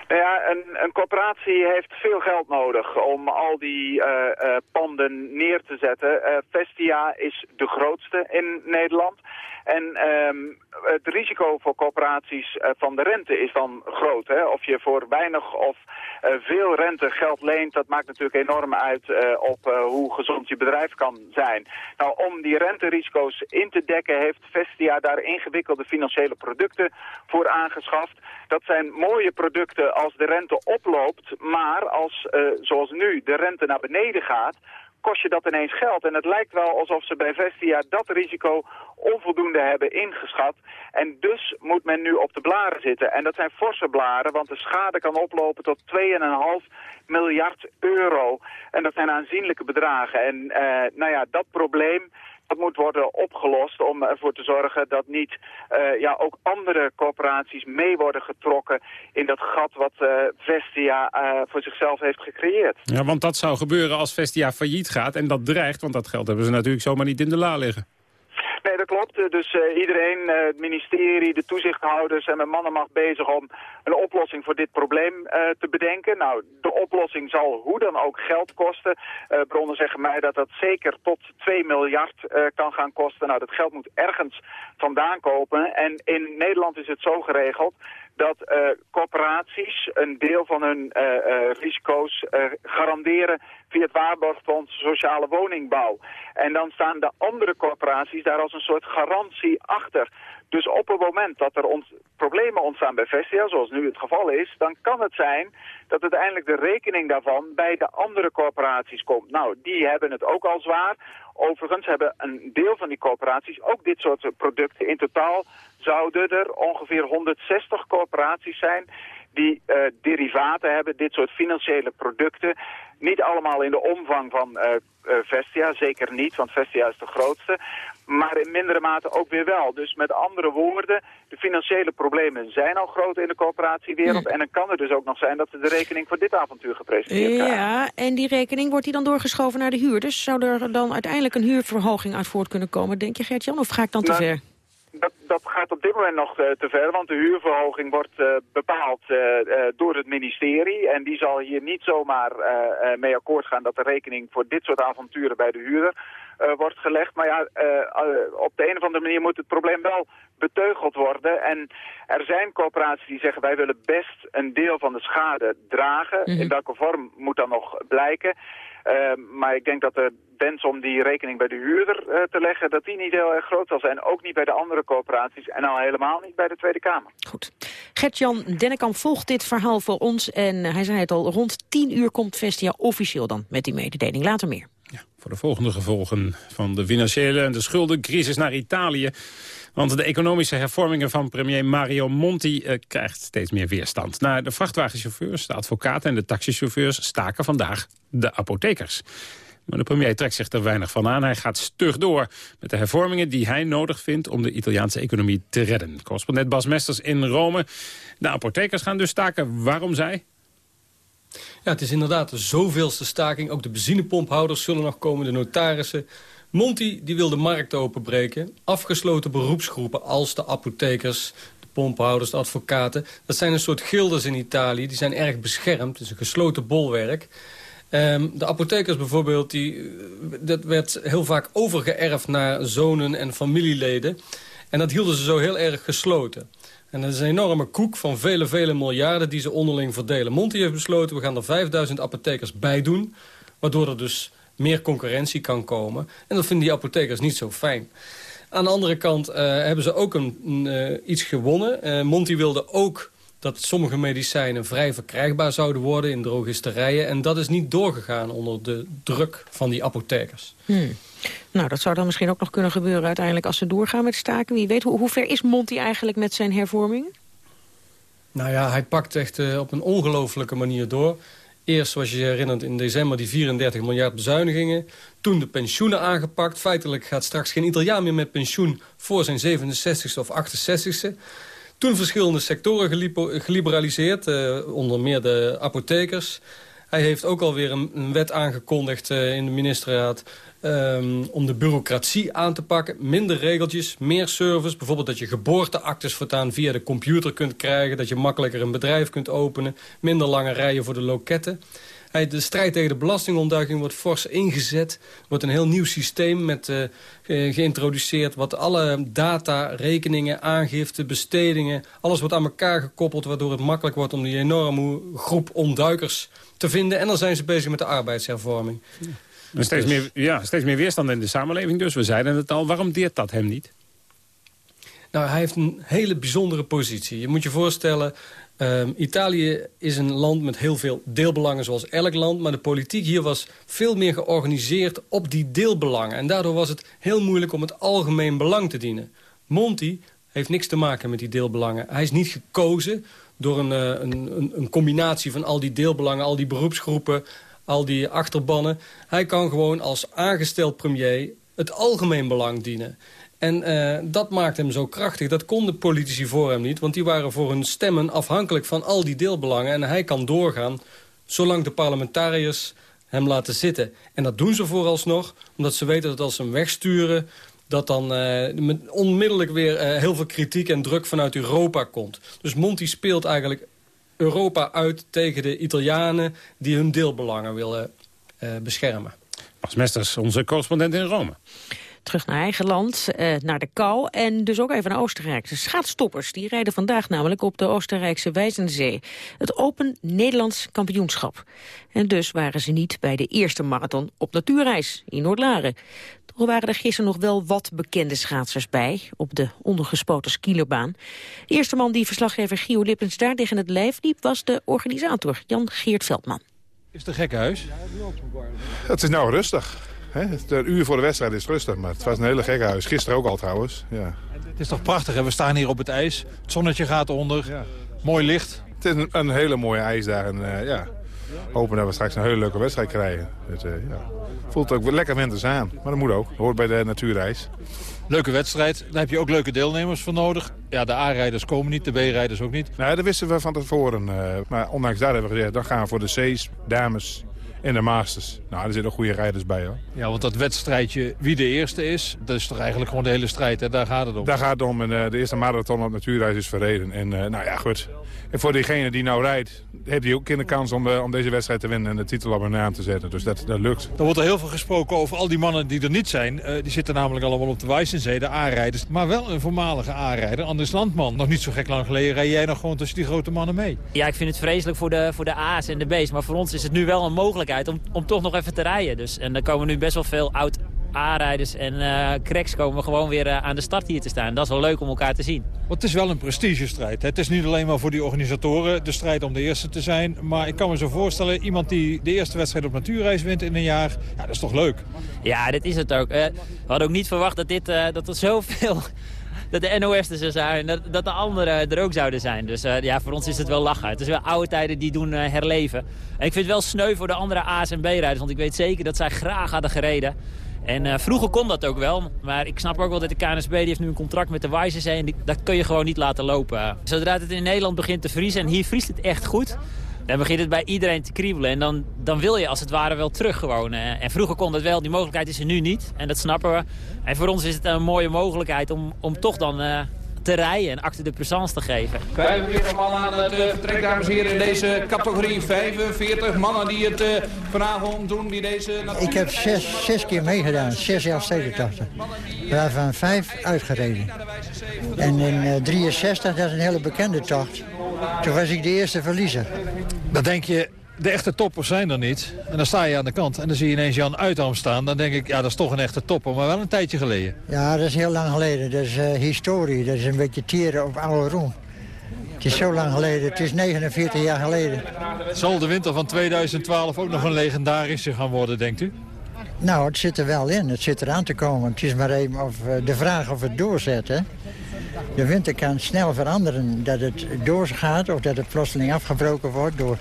Nou ja, een, een corporatie heeft veel geld nodig om al die uh, panden neer te zetten. Uh, Vestia is de grootste in Nederland. En um, het risico voor corporaties van de rente is dan groot. Hè? Of je voor weinig of veel rente geld leent, dat maakt natuurlijk enorm uit op hoe gezond je bedrijf kan zijn. Nou, om die renterisico's in te dekken heeft Vestia daar ingewikkelde financiële producten voor aangeschaft. Dat zijn mooie producten als de rente oploopt, maar als, zoals nu, de rente naar beneden gaat kost je dat ineens geld. En het lijkt wel alsof ze bij Vestia dat risico onvoldoende hebben ingeschat. En dus moet men nu op de blaren zitten. En dat zijn forse blaren, want de schade kan oplopen tot 2,5 miljard euro. En dat zijn aanzienlijke bedragen. En uh, nou ja, dat probleem dat moet worden opgelost om ervoor te zorgen dat niet uh, ja, ook andere corporaties mee worden getrokken in dat gat wat uh, Vestia uh, voor zichzelf heeft gecreëerd. Ja, want dat zou gebeuren als Vestia failliet gaat en dat dreigt, want dat geld hebben ze natuurlijk zomaar niet in de la liggen. Nee, dat klopt. Dus uh, iedereen, uh, het ministerie, de toezichthouders en mijn mannen mag bezig om een oplossing voor dit probleem uh, te bedenken. Nou, de oplossing zal hoe dan ook geld kosten. bronnen zeggen mij dat dat zeker tot 2 miljard kan gaan kosten. Nou, dat geld moet ergens vandaan kopen. En in Nederland is het zo geregeld dat uh, corporaties een deel van hun uh, uh, risico's garanderen via het Waarborgfonds Sociale Woningbouw. En dan staan de andere corporaties daar als een soort garantie achter. Dus op het moment dat er ont problemen ontstaan bij Vestia, zoals nu het geval is, dan kan het zijn dat uiteindelijk de rekening daarvan bij de andere corporaties komt. Nou, die hebben het ook al zwaar. Overigens hebben een deel van die corporaties ook dit soort producten. In totaal zouden er ongeveer 160 corporaties zijn die uh, derivaten hebben, dit soort financiële producten. Niet allemaal in de omvang van uh, uh, Vestia, zeker niet, want Vestia is de grootste. Maar in mindere mate ook weer wel. Dus met andere woorden, de financiële problemen zijn al groot in de coöperatiewereld. Mm. En dan kan het dus ook nog zijn dat ze de rekening voor dit avontuur gepresenteerd ja, krijgen. Ja, en die rekening wordt die dan doorgeschoven naar de huurders. Zou er dan uiteindelijk een huurverhoging uit voort kunnen komen, denk je Gert-Jan? Of ga ik dan te nou, ver? Dat, dat, gaat op dit moment nog uh, te ver, want de huurverhoging wordt uh, bepaald uh, door het ministerie. En die zal hier niet zomaar mee akkoord gaan dat de rekening voor dit soort avonturen bij de huurder wordt gelegd. Maar ja, op de een of andere manier moet het probleem wel beteugeld worden. En er zijn coöperaties die zeggen wij willen best een deel van de schade dragen. Mm -hmm. In welke vorm moet dan nog blijken. Uh, maar ik denk dat de wens om die rekening bij de huurder uh, te leggen... dat die niet heel erg groot zal zijn. Ook niet bij de andere coöperaties en al helemaal niet bij de Tweede Kamer. Goed. Gert-Jan Dennekamp volgt dit verhaal voor ons. En hij zei het al, rond 10 uur komt Vestia officieel dan met die mededeling. Later meer. Voor de volgende gevolgen van de financiële en de schuldencrisis naar Italië Want de economische hervormingen van premier Mario Monti uh, krijgt steeds meer weerstand. Na de vrachtwagenchauffeurs, de advocaten en de taxichauffeurs staken vandaag de apothekers. Maar de premier trekt zich er weinig van aan. Hij gaat stug door met de hervormingen die hij nodig vindt om de Italiaanse economie te redden. Correspondent Bas Mesters in Rome. De apothekers gaan dus staken. Waarom zij? Ja, het is inderdaad de zoveelste staking. Ook de benzinepomphouders zullen nog komen, de notarissen. Monti die wil de markt openbreken. Afgesloten beroepsgroepen als de apothekers, de pomphouders, de advocaten. Dat zijn een soort gilders in Italië. Die zijn erg beschermd. Het is een gesloten bolwerk. Um, de apothekers bijvoorbeeld, die, dat werd heel vaak overgeërfd naar zonen en familieleden. En dat hielden ze zo heel erg gesloten. En dat is een enorme koek van vele, vele miljarden die ze onderling verdelen. Monti heeft besloten, we gaan er 5000 apothekers bij doen. Waardoor er dus meer concurrentie kan komen. En dat vinden die apothekers niet zo fijn. Aan de andere kant uh, hebben ze ook een, uh, iets gewonnen. Uh, Monti wilde ook dat sommige medicijnen vrij verkrijgbaar zouden worden in drogisterijen. En dat is niet doorgegaan onder de druk van die apothekers. Hmm. Nou, dat zou dan misschien ook nog kunnen gebeuren uiteindelijk als ze doorgaan met staken. Wie weet, hoe, ver is Monti eigenlijk met zijn hervorming? Nou ja, hij pakt echt uh, op een ongelofelijke manier door. Eerst, zoals je je herinnert, in december die 34 miljard bezuinigingen. Toen de pensioenen aangepakt. Feitelijk gaat straks geen Italiaan meer met pensioen voor zijn 67ste of 68ste. Toen verschillende sectoren geliberaliseerd, uh, onder meer de apothekers. Hij heeft ook alweer een, een wet aangekondigd uh, in de ministerraad... Um, om de bureaucratie aan te pakken. Minder regeltjes, meer service. Bijvoorbeeld dat je geboorteactes voortaan via de computer kunt krijgen. Dat je makkelijker een bedrijf kunt openen. Minder lange rijen voor de loketten. De strijd tegen de belastingontduiking wordt fors ingezet. Er wordt een heel nieuw systeem met, uh, geïntroduceerd... wat alle data, rekeningen, aangifte, bestedingen... alles wordt aan elkaar gekoppeld... waardoor het makkelijk wordt om die enorme groep ontduikers te vinden. En dan zijn ze bezig met de arbeidshervorming. Steeds, meer, ja, steeds meer weerstand in de samenleving dus. We zeiden het al. Waarom deert dat hem niet? Nou, hij heeft een hele bijzondere positie. Je moet je voorstellen, Um, Italië is een land met heel veel deelbelangen zoals elk land. Maar de politiek hier was veel meer georganiseerd op die deelbelangen. En daardoor was het heel moeilijk om het algemeen belang te dienen. Monti heeft niks te maken met die deelbelangen. Hij is niet gekozen door een, uh, een, een combinatie van al die deelbelangen, al die beroepsgroepen, al die achterbannen. Hij kan gewoon als aangesteld premier het algemeen belang dienen. En uh, dat maakt hem zo krachtig. Dat konden politici voor hem niet. Want die waren voor hun stemmen afhankelijk van al die deelbelangen. En hij kan doorgaan zolang de parlementariërs hem laten zitten. En dat doen ze vooralsnog. Omdat ze weten dat als ze hem wegsturen... dat dan uh, onmiddellijk weer uh, heel veel kritiek en druk vanuit Europa komt. Dus Monti speelt eigenlijk Europa uit tegen de Italianen... die hun deelbelangen willen beschermen. Als Mesters, onze correspondent in Rome terug naar eigen land, eh, naar de kou en dus ook even naar Oostenrijk. De schaatstoppers die rijden vandaag namelijk op de Oostenrijkse Wijzenzee. Het Open Nederlands Kampioenschap. En dus waren ze niet bij de eerste marathon op natuurreis in Noordlaren. Toch waren er gisteren nog wel wat bekende schaatsers bij op de ondergespoten skierbaan. De eerste man die verslaggever Gio Lippens daar tegen het lijf liep was de organisator Jan Geert Veldman. Is het een gekkenhuis? Het is nou rustig. Een uur voor de wedstrijd is rustig, maar het was een hele gekke huis. Gisteren ook al trouwens. Ja. Het is toch prachtig, hè? we staan hier op het ijs. Het zonnetje gaat onder, ja. mooi licht. Het is een, een hele mooie ijs daar. En, uh, ja, hopen dat we straks een hele leuke wedstrijd krijgen. Het uh, ja. voelt ook lekker winters aan, maar dat moet ook. Dat hoort bij de natuurreis. Leuke wedstrijd. Daar heb je ook leuke deelnemers voor nodig. Ja, de A-rijders komen niet, de B-rijders ook niet. Nee, dat wisten we van tevoren. Uh, maar ondanks dat hebben we gezegd, dan gaan we voor de C's, dames in de Masters. Nou, er zitten goede rijders bij hoor. Ja, want dat wedstrijdje wie de eerste is, dat is toch eigenlijk gewoon de hele strijd. Hè? Daar gaat het om. Daar gaat het om. En, uh, de eerste marathon op natuurreis is verreden. En uh, nou ja, goed. En voor diegene die nou rijdt, heeft hij ook de kans om, uh, om deze wedstrijd te winnen en de titel op hun naam te zetten. Dus dat, dat lukt. Er wordt er heel veel gesproken over al die mannen die er niet zijn. die zitten namelijk allemaal op de Weissensee, de A-rijders. Maar wel een voormalige A-rijder, Anders Landman. Nog niet zo gek lang geleden rijd jij nog gewoon tussen die grote mannen mee. Ja, ik vind het vreselijk voor de, voor de A's en de B's. Maar voor ons is het nu wel een mogelijkheid om, om toch nog even te rijden. Dus, en er komen nu best wel veel oud A-rijders en uh, cracks komen gewoon weer uh, aan de start hier te staan. Dat is wel leuk om elkaar te zien. Want het is wel een prestigestrijd. Het is niet alleen maar voor die organisatoren de strijd om de eerste te zijn. Maar ik kan me zo voorstellen, iemand die de eerste wedstrijd op natuurreis wint in een jaar. Ja, dat is toch leuk? Ja, dit is het ook. Uh, we hadden ook niet verwacht dat, dit, dat er zoveel dat de NOS er zijn, dat, dat de anderen er ook zouden zijn. Dus eh, ja, voor ons is het wel lachen. Het is wel oude tijden die doen eh, herleven. En ik vind het wel sneu voor de andere A's en B-rijders, want ik weet zeker dat zij graag hadden gereden. En eh, vroeger kon dat ook wel, maar ik snap ook wel dat de KNSB die heeft nu een contract met de Wijzers en dat kun je gewoon niet laten lopen. Zodra het in Nederland begint te vriezen, en hier vriest het echt goed, dan begint het bij iedereen te kriebelen. En dan, dan wil je als het ware wel terug gewoon. En vroeger kon dat wel, die mogelijkheid is er nu niet. En dat snappen we. En voor ons is het een mooie mogelijkheid om, om toch dan eh, te rijden en acte de présence te geven. Wij hebben weer een man aan het eh, vertrek, dames en heren, in deze categorie 45 mannen die het eh, vanavond doen, die deze... Ik heb zes, zes keer meegedaan, zes jaar stedentochten. Waarvan vijf uitgereden. En in eh, 63, dat is een hele bekende tocht. Toen was ik de eerste verliezer. Dan denk je, de echte toppers zijn er niet. En dan sta je aan de kant en dan zie je ineens Jan Uitam staan. Dan denk ik, ja, dat is toch een echte topper, maar wel een tijdje geleden. Ja, dat is heel lang geleden. Dat is eh, historie. Dat is een beetje tieren op oude roem. Het is zo lang geleden. Het is 49 jaar geleden. Zal de winter van 2012 ook nog een legendarische gaan worden, denkt u? Nou, het zit er wel in. Het zit eraan te komen. Het is maar even of, eh, de vraag of het doorzet. Hè? De winter kan snel veranderen. Dat het doorgaat of dat het plotseling afgebroken wordt door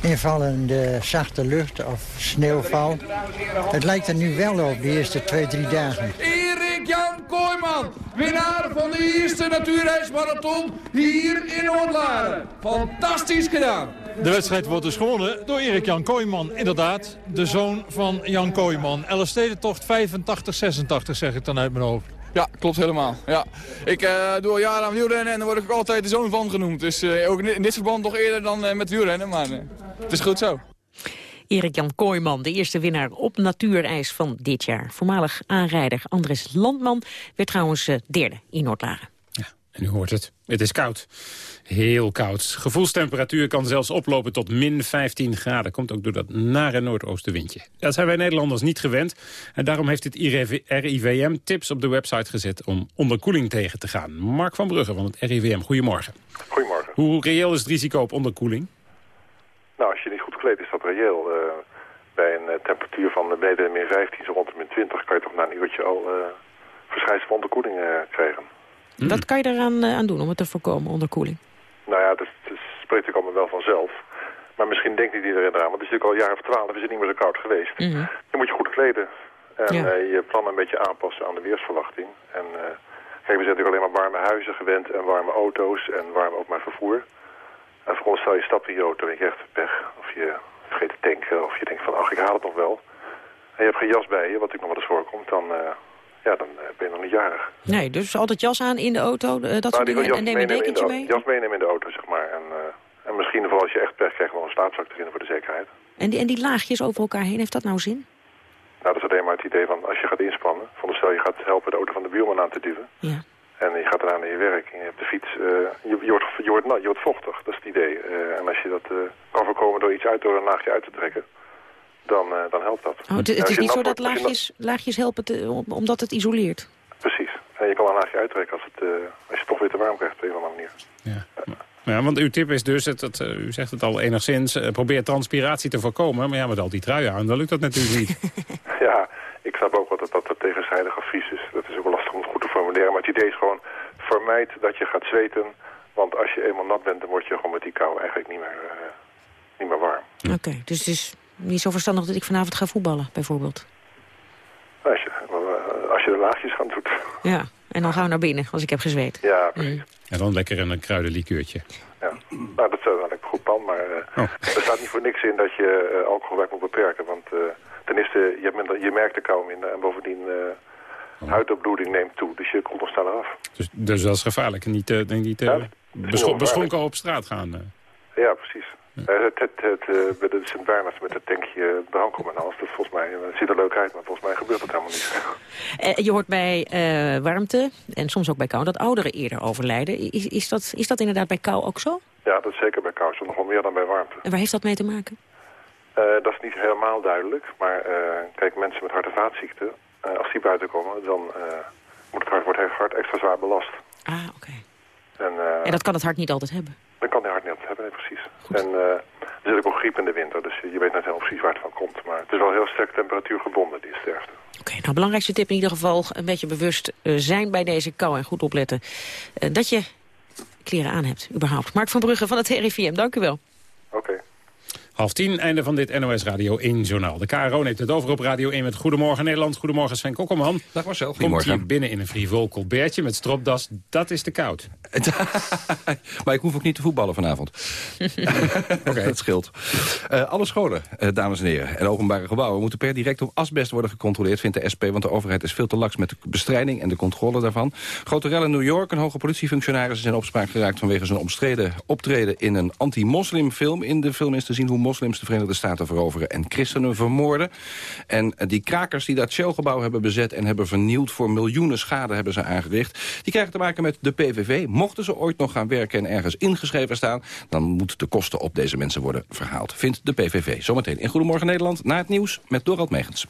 invallende zachte lucht of sneeuwval. Het lijkt er nu wel op, de eerste twee, drie dagen. Erik Jan Kooijman, winnaar van de eerste natuurreismarathon hier in Noordlaren. Fantastisch gedaan. De wedstrijd wordt dus gewonnen door Erik Jan Kooijman. Inderdaad, de zoon van Jan Kooijman. Elfstedentocht 85, 86 zeg ik dan uit mijn hoofd. Ja, klopt helemaal. Ja. Ik eh, doe al jaren aan wielrennen en daar word ik ook altijd de zoon van genoemd. Dus eh, ook in dit verband nog eerder dan eh, met wielrennen, maar het is goed zo. Erik-Jan Kooijman, de eerste winnaar op natuurijs van dit jaar. Voormalig aanrijder Andres Landman werd trouwens derde in Noordlaren. En u hoort het. Het is koud. Heel koud. Gevoelstemperatuur kan zelfs oplopen tot min 15 graden. Komt ook door dat nare noordoostenwindje. Dat zijn wij Nederlanders niet gewend. En daarom heeft het RIVM tips op de website gezet om onderkoeling tegen te gaan. Mark van Brugge van het RIVM, goedemorgen. Goedemorgen. Hoe reëel is het risico op onderkoeling? Nou, als je niet goed gekleed is dat reëel. Eh, bij een eh, temperatuur van eh, beneden de min 15, zo rond de min 20... kan je toch na een uurtje al verschijnsel van onderkoeling krijgen. Wat kan je eraan eh, aan doen om het te voorkomen, onderkoeling? Nou ja, dat, dat spreekt ook allemaal wel vanzelf. Maar misschien denkt niet iedereen eraan. Want het is natuurlijk al een jaar of twaalf is het niet meer zo koud geweest. Dan moet je goed kleden. En Ja. eh, je plan een beetje aanpassen aan de weersverwachting. En eh, kijk, we zijn natuurlijk alleen maar warme huizen gewend en warme auto's en warm ook maar vervoer. En voor ons stel je stapt in je auto en je krijgt pech. Of je vergeet te tanken of je denkt van ach, ik haal het nog wel. En je hebt geen jas bij je, wat natuurlijk nog wel eens voorkomt. Dan, ja, dan eh, ben je nog niet jarig. Nee, dus altijd jas aan in de auto, eh, dat Nou, soort dingen. En neem een dekentje mee. Jas meenemen in de auto, zeg maar. En, eh, en misschien voor als je echt pech krijgt, wel een slaapzak erin voor de zekerheid. En die, en die laagjes over elkaar heen, heeft dat nou zin? Nou, dat is alleen maar het idee van als je gaat inspannen. Van stel je gaat helpen de auto van de buurman aan te duwen. Ja. En je gaat daarna naar je werk en je hebt de fiets. je, je, wordt, je, wordt, nat, je wordt vochtig, dat is het idee. En als je dat kan voorkomen door iets uit door een laagje uit te trekken, dan, eh, dan helpt dat. Oh, het, het als is niet zo dat laagjes, laagjes helpen te- om- omdat het isoleert. Precies. En je kan een laagje uittrekken als, het, eh, als je het toch weer te warm krijgt op een of andere manier. Ja, want uw tip is dus, het, het, eh, u zegt het al enigszins, probeer transpiratie te voorkomen. Maar ja, met al die truien aan, dan lukt dat natuurlijk niet. Ja, ik snap ook wel dat dat, dat tegenstrijdig advies is. Dat is ook wel lastig om het goed te formuleren. Maar het idee is gewoon, vermijd dat je gaat zweten. Want als je eenmaal nat bent, dan word je gewoon met die kou eigenlijk niet meer, eh, niet meer warm. Oké, dus het is niet zo verstandig dat ik vanavond ga voetballen, bijvoorbeeld. Als je, eh, als je de laagjes gaan doet. Ja, en dan gaan we naar binnen als ik heb gezweet. Ja, precies. En dan lekker een kruidenlikeurtje. Ja. Nou, dat is eigenlijk een goed plan, maar eh, er staat niet voor niks in dat je eh, alcoholgebruik moet beperken. Want eh, ten eerste, je, minder, je merkt de kou minder en bovendien eh huidopbloeding neemt toe. Dus je komt nog sneller af. Dus, dus dat is gevaarlijk. En niet, niet eh, heel beschonken op straat gaan. Ja, precies. Eh, het het, het, eh, bij de Sint Bernard met het tankje drank om en alles, dat volgens mij, eh, het ziet er leuk uit, maar volgens mij gebeurt dat helemaal niet. Eh, je hoort bij eh, warmte en soms ook bij kou dat ouderen eerder overlijden. Is, is, dat, is dat inderdaad bij kou ook zo? Ja, dat is zeker bij kou, zo nog wel meer dan bij warmte. En waar heeft dat mee te maken? Eh, dat is niet helemaal duidelijk, maar eh, kijk, mensen met hart- en vaatziekten, eh, als die buiten komen, dan eh, moet het hart, wordt het hart extra zwaar belast. Ah, oké. En, eh, En dat kan het hart niet altijd hebben. Dan kan hij hart niet hebben, nee, precies. En eh, Er zit ook griep in de winter, dus je weet net helemaal precies waar het van komt. Maar het is wel heel sterk temperatuurgebonden, die sterfte. Oké, nou, belangrijkste tip in ieder geval, een beetje bewust eh, zijn bij deze kou en goed opletten. eh, dat je kleren aan hebt, überhaupt. Mark van Brugge van het RIVM, dank u wel. Half tien, einde van dit NOS Radio 1 journaal. De KRO neemt het over op Radio 1 met Goedemorgen Nederland. Goedemorgen Sven Kokkelman. Dag Marcel, Komt goedemorgen. hier binnen in een frivol colbertje met stropdas. Dat is te koud. maar ik hoef ook niet te voetballen vanavond. Oké, dat scheelt. Eh, alle scholen, eh, dames en heren, en openbare gebouwen... moeten per direct op asbest worden gecontroleerd, vindt de SP... want de overheid is veel te laks met de bestrijding en de controle daarvan. Grote rel in New York, een hoge politiefunctionaris... is in opspraak geraakt vanwege zijn omstreden optreden... in een anti-moslimfilm. In de film is te zien hoe moslims de Verenigde Staten veroveren... en christenen vermoorden. En eh, die krakers die dat Shell-gebouw hebben bezet... en hebben vernield voor miljoenen schade hebben ze aangericht... die krijgen te maken met de PVV. Mochten ze ooit nog gaan werken en ergens ingeschreven staan... dan moet de kosten op deze mensen worden verhaald. Vindt de PVV. Zometeen in Goedemorgen Nederland na het nieuws met Dorald Megens.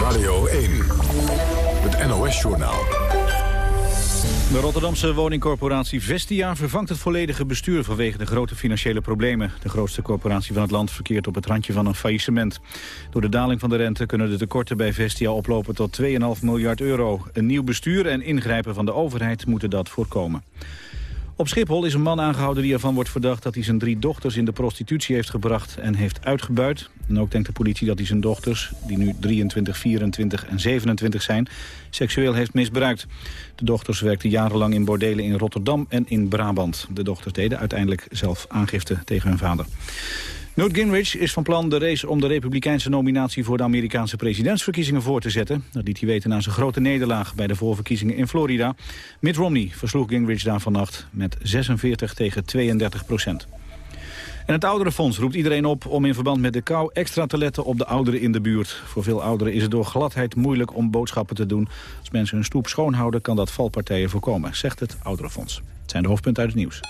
Radio 1, het NOS-journaal. De Rotterdamse woningcorporatie Vestia vervangt het volledige bestuur vanwege de grote financiële problemen. De grootste corporatie van het land verkeert op het randje van een faillissement. Door de daling van de rente kunnen de tekorten bij Vestia oplopen tot 2,5 miljard euro. Een nieuw bestuur en ingrijpen van de overheid moeten dat voorkomen. Op Schiphol is een man aangehouden die ervan wordt verdacht dat hij zijn drie dochters in de prostitutie heeft gebracht en heeft uitgebuit. En ook denkt de politie dat hij zijn dochters, die nu 23, 24 en 27 zijn, seksueel heeft misbruikt. De dochters werkten jarenlang in bordelen in Rotterdam en in Brabant. De dochters deden uiteindelijk zelf aangifte tegen hun vader. Newt Gingrich is van plan de race om de republikeinse nominatie voor de Amerikaanse presidentsverkiezingen voor te zetten. Dat liet hij weten na zijn grote nederlaag bij de voorverkiezingen in Florida. Mitt Romney versloeg Gingrich daar vannacht met 46 tegen 32 procent. En het ouderenfonds roept iedereen op om in verband met de kou extra te letten op de ouderen in de buurt. Voor veel ouderen is het door gladheid moeilijk om boodschappen te doen. Als mensen hun stoep schoonhouden kan dat valpartijen voorkomen, zegt het ouderenfonds. Het zijn de hoofdpunten uit het nieuws.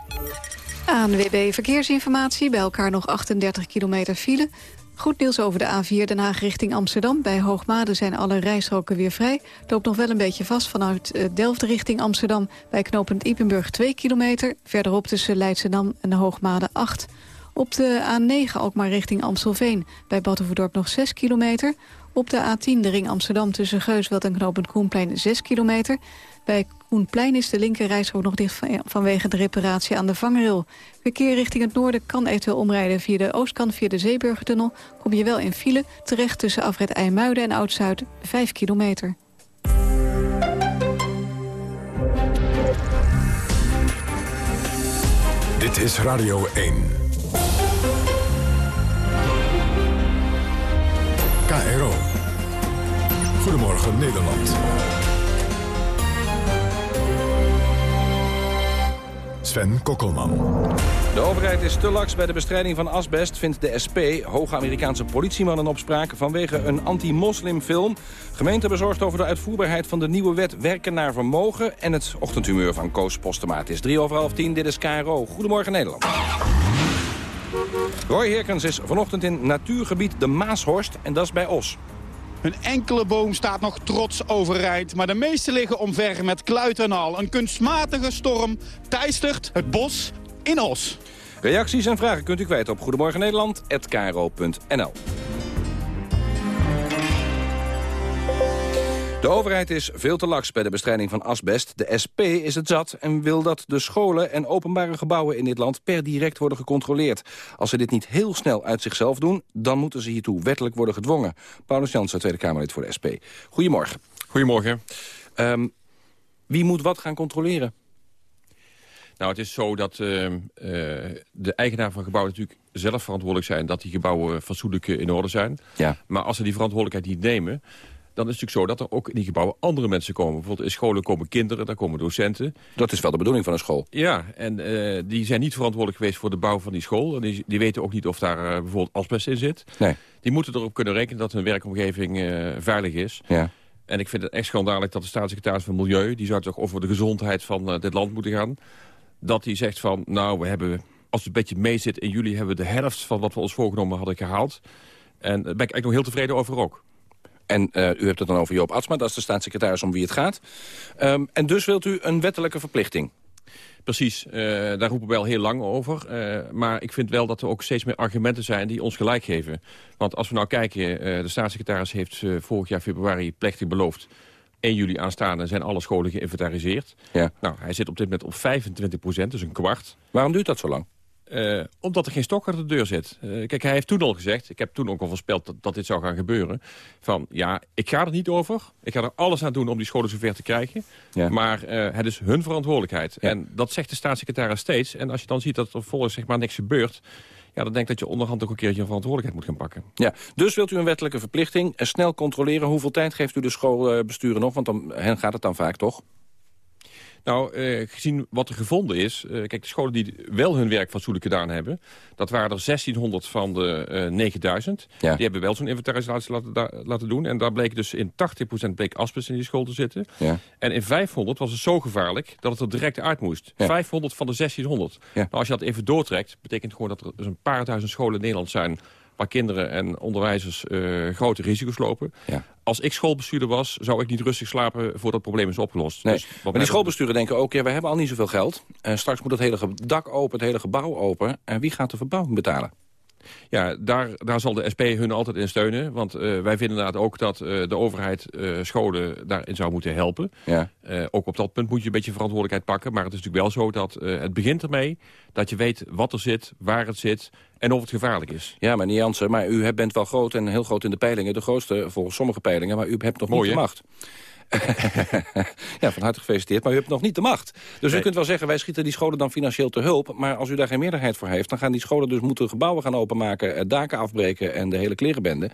ANWB Verkeersinformatie, bij elkaar nog 38 kilometer file. Goed nieuws over de A4 Den Haag richting Amsterdam. Bij Hoogmade zijn alle rijstroken weer vrij. Loopt nog wel een beetje vast vanuit eh, Delft richting Amsterdam. Bij knooppunt Ipenburg 2 kilometer. Verderop tussen Leidschendam en Hoogmade 8. Op de A9 ook maar richting Amstelveen. Bij Battenverdorp nog 6 kilometer. Op de A10 de ring Amsterdam tussen Geusveld en knooppunt Koenplein 6 kilometer. Bij Koenplein is de linkerrijstrook nog dicht van- vanwege de reparatie aan de vangrail. Verkeer richting het noorden kan eventueel omrijden via de oostkant via de Zeeburgertunnel. Kom je wel in file, terecht tussen afrit IJmuiden en Oud-Zuid 5 kilometer. Dit is Radio 1. KRO. Goedemorgen Nederland. Sven Kokkelman. De overheid is te laks bij de bestrijding van asbest, vindt de SP. Hoge Amerikaanse politieman in opspraak vanwege een anti-moslimfilm. Gemeente bezorgd over de uitvoerbaarheid van de nieuwe wet werken naar vermogen... en het ochtendhumeur van Koos Postema. Het is drie over half tien, dit is KRO. Goedemorgen Nederland. Roy Herkens is vanochtend in natuurgebied de Maashorst en dat is bij Os. Een enkele boom staat nog trots overeind, maar de meeste liggen omver met kluit en al. Een kunstmatige storm teistert het bos in Os. Reacties en vragen kunt u kwijt op Goedemorgen De overheid is veel te laks bij de bestrijding van asbest. De SP is het zat en wil dat de scholen en openbare gebouwen in dit land per direct worden gecontroleerd. Als ze dit niet heel snel uit zichzelf doen, dan moeten ze hiertoe wettelijk worden gedwongen. Paulus Jansen, Tweede Kamerlid voor de SP. Goedemorgen. Goedemorgen. Ehm, wie moet wat gaan controleren? Nou, het is zo dat uh, uh, de eigenaar van gebouwen natuurlijk zelf verantwoordelijk zijn... dat die gebouwen fatsoenlijk uh, in orde zijn. Ja. Maar als ze die verantwoordelijkheid niet nemen... dan is het natuurlijk zo dat er ook in die gebouwen andere mensen komen. Bijvoorbeeld in scholen komen kinderen, daar komen docenten. Dat is wel de bedoeling van een school. Ja, en uh, die zijn niet verantwoordelijk geweest voor de bouw van die school. En die, die weten ook niet of daar uh, bijvoorbeeld asbest in zit. Nee. Die moeten erop kunnen rekenen dat hun werkomgeving uh, veilig is. Ja. En ik vind het echt schandalig dat de staatssecretaris van Milieu... die zou toch over de gezondheid van dit land moeten gaan... dat hij zegt van, nou, we hebben, als het een beetje mee zit... in juli hebben we de helft van wat we ons voorgenomen hadden gehaald. En daar ben ik eigenlijk nog heel tevreden over ook. En uh, u hebt het dan over Joop Atsma, dat is de staatssecretaris om wie het gaat. Um, en dus wilt u een wettelijke verplichting? Precies, uh, daar roepen we wel heel lang over. Uh, maar ik vind wel dat er ook steeds meer argumenten zijn die ons gelijk geven. Want als we nou kijken, de staatssecretaris heeft vorig jaar februari plechtig beloofd... 1 juli aanstaande zijn alle scholen geïnventariseerd. Ja. Nou, hij zit op dit moment op 25 procent, dus een kwart. Waarom duurt dat zo lang? Uh, omdat er geen stok aan de deur zit. Uh, kijk, hij heeft toen al gezegd, ik heb toen ook al voorspeld dat, dat dit zou gaan gebeuren. Van, ja, ik ga er niet over. Ik ga er alles aan doen om die scholen zover te krijgen. Ja. Maar uh, het is hun verantwoordelijkheid. Ja. En dat zegt de staatssecretaris steeds. En als je dan ziet dat er volgens zeg maar niks gebeurt... Ja, dan denk ik dat je onderhand ook een keertje een verantwoordelijkheid moet gaan pakken. Ja, dus wilt u een wettelijke verplichting en snel controleren... hoeveel tijd geeft u de schoolbesturen nog? Want dan, hen gaat het dan vaak toch? Nou, eh, gezien wat er gevonden is... Uh, kijk, de scholen die wel hun werk fatsoenlijk gedaan hebben... dat waren er 1600 van de uh, 9000. Ja. Die hebben wel zo'n inventarisatie laten, laten doen. En daar bleek dus in 80% bleek asbest in die school te zitten. Ja. En in 500 was het zo gevaarlijk dat het er direct uit moest. Ja. 500 van de 1600. Nou, als je dat even doortrekt... betekent gewoon dat er dus een paar duizend scholen in Nederland zijn waar kinderen en onderwijzers uh, grote risico's lopen. Ja. Als ik schoolbestuurder was, zou ik niet rustig slapen voordat het probleem is opgelost. Nee. Dus maar die schoolbestuurder denken ook, ja, we hebben al niet zoveel geld. En uh, straks moet het hele dak open, het hele gebouw open. En wie gaat de verbouwing betalen? Ja, daar, daar zal de SP hun altijd in steunen. Want uh, wij vinden inderdaad ook dat uh, de overheid uh, scholen daarin zou moeten helpen. Ja. ook op dat punt moet je een beetje verantwoordelijkheid pakken. Maar het is natuurlijk wel zo dat het begint ermee... dat je weet wat er zit, waar het zit en of het gevaarlijk is. Ja, meneer Jansen, maar u bent wel groot en heel groot in de peilingen. De grootste volgens sommige peilingen, maar u hebt nog Mooi, niet de macht. ja, van harte gefeliciteerd, maar u hebt nog niet de macht. Dus nee. u kunt wel zeggen, wij schieten die scholen dan financieel te hulp... maar als u daar geen meerderheid voor heeft... dan gaan die scholen dus moeten gebouwen gaan openmaken... Eh, daken afbreken en de hele klerenbende.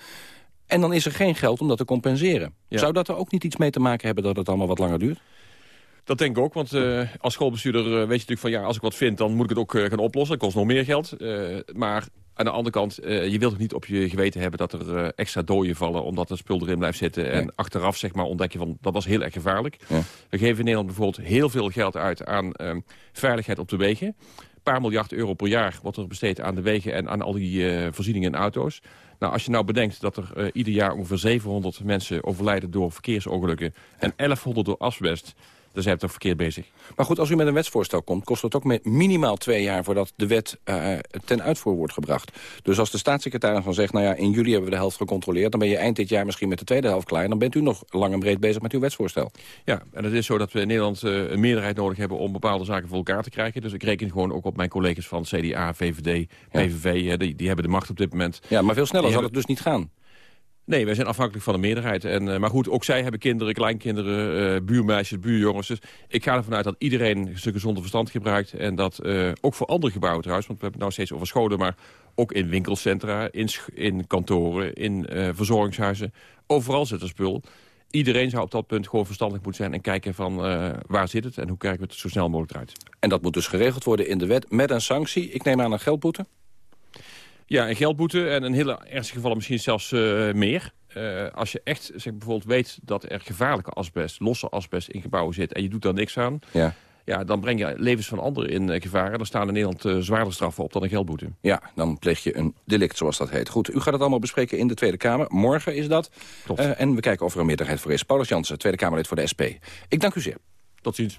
En dan is er geen geld om dat te compenseren. Ja. Zou dat er ook niet iets mee te maken hebben dat het allemaal wat langer duurt? Dat denk ik ook, want uh, als schoolbestuurder uh, weet je natuurlijk van... ja, als ik wat vind, dan moet ik het ook uh, gaan oplossen. Dat kost nog meer geld. maar aan de andere kant, uh, je wilt ook niet op je geweten hebben... dat er uh, extra dooien vallen omdat er spul erin blijft zitten. En achteraf zeg maar, ontdek je van, dat was heel erg gevaarlijk. Ja. We geven in Nederland bijvoorbeeld heel veel geld uit aan uh, veiligheid op de wegen. Een paar miljard euro per jaar wordt er besteed aan de wegen... en aan al die uh, voorzieningen in auto's. Nou, als je nou bedenkt dat er ieder jaar ongeveer 700 mensen overlijden door verkeersongelukken... en 1100 door asbest dan zijn we toch verkeerd bezig. Maar goed, als u met een wetsvoorstel komt... kost het ook met minimaal twee jaar voordat de wet uh, ten uitvoer wordt gebracht. Dus als de staatssecretaris dan zegt... nou ja, in juli hebben we de helft gecontroleerd... dan ben je eind dit jaar misschien met de tweede helft klaar... dan bent u nog lang en breed bezig met uw wetsvoorstel. Ja, en het is zo dat we in Nederland uh, een meerderheid nodig hebben... om bepaalde zaken voor elkaar te krijgen. Dus ik reken gewoon ook op mijn collega's van CDA, VVD, PVV. Ja. Die, die hebben de macht op dit moment. Ja, maar veel sneller zal het dus niet gaan. Nee, wij zijn afhankelijk van de meerderheid. En, uh, maar goed, ook zij hebben kinderen, kleinkinderen, uh, buurmeisjes, buurjongens. Dus ik ga ervan uit dat iedereen een stuk gezonde verstand gebruikt. En dat uh, ook voor andere gebouwen trouwens, want we hebben het nou steeds over scholen... maar ook in winkelcentra, in, in kantoren, in verzorgingshuizen. Overal zit er spul. Iedereen zou op dat punt gewoon verstandig moeten zijn... en kijken van waar zit het en hoe krijgen we het zo snel mogelijk eruit. En dat moet dus geregeld worden in de wet met een sanctie. Ik neem aan een geldboete? Ja, een geldboete en in hele ernstige gevallen misschien zelfs uh, meer. Uh, als je echt zeg, bijvoorbeeld weet dat er gevaarlijke asbest, losse asbest in gebouwen zit... en je doet daar niks aan... Ja. Ja, dan breng je levens van anderen in uh, gevaar. En dan staan in Nederland uh, zwaarder straffen op dan een geldboete. Ja, dan pleeg je een delict, zoals dat heet. Goed, u gaat het allemaal bespreken in de Tweede Kamer. Morgen is dat. Klopt. En we kijken of er een meerderheid voor is. Paulus Jansen, Tweede Kamerlid voor de SP. Ik dank u zeer. Tot ziens.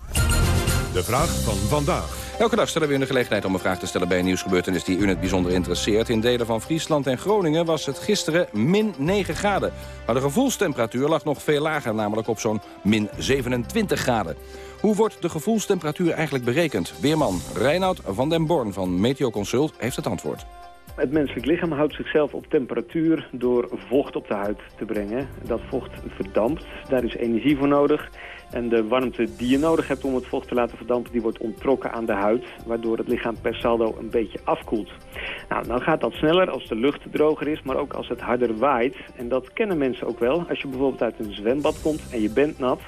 De vraag van vandaag. Elke dag stellen we u de gelegenheid om een vraag te stellen bij een nieuwsgebeurtenis die u het bijzonder interesseert. In delen van Friesland en Groningen was het gisteren min 9 graden. Maar de gevoelstemperatuur lag nog veel lager, namelijk op zo'n min 27 graden. Hoe wordt de gevoelstemperatuur eigenlijk berekend? Weerman Reinoud van den Born van Meteoconsult heeft het antwoord. Het menselijk lichaam houdt zichzelf op temperatuur door vocht op de huid te brengen. Dat vocht verdampt, daar is energie voor nodig. En de warmte die je nodig hebt om het vocht te laten verdampen... die wordt onttrokken aan de huid, waardoor het lichaam per saldo een beetje afkoelt. Nou, dan gaat dat sneller als de lucht droger is, maar ook als het harder waait. En dat kennen mensen ook wel. Als je bijvoorbeeld uit een zwembad komt en je bent nat...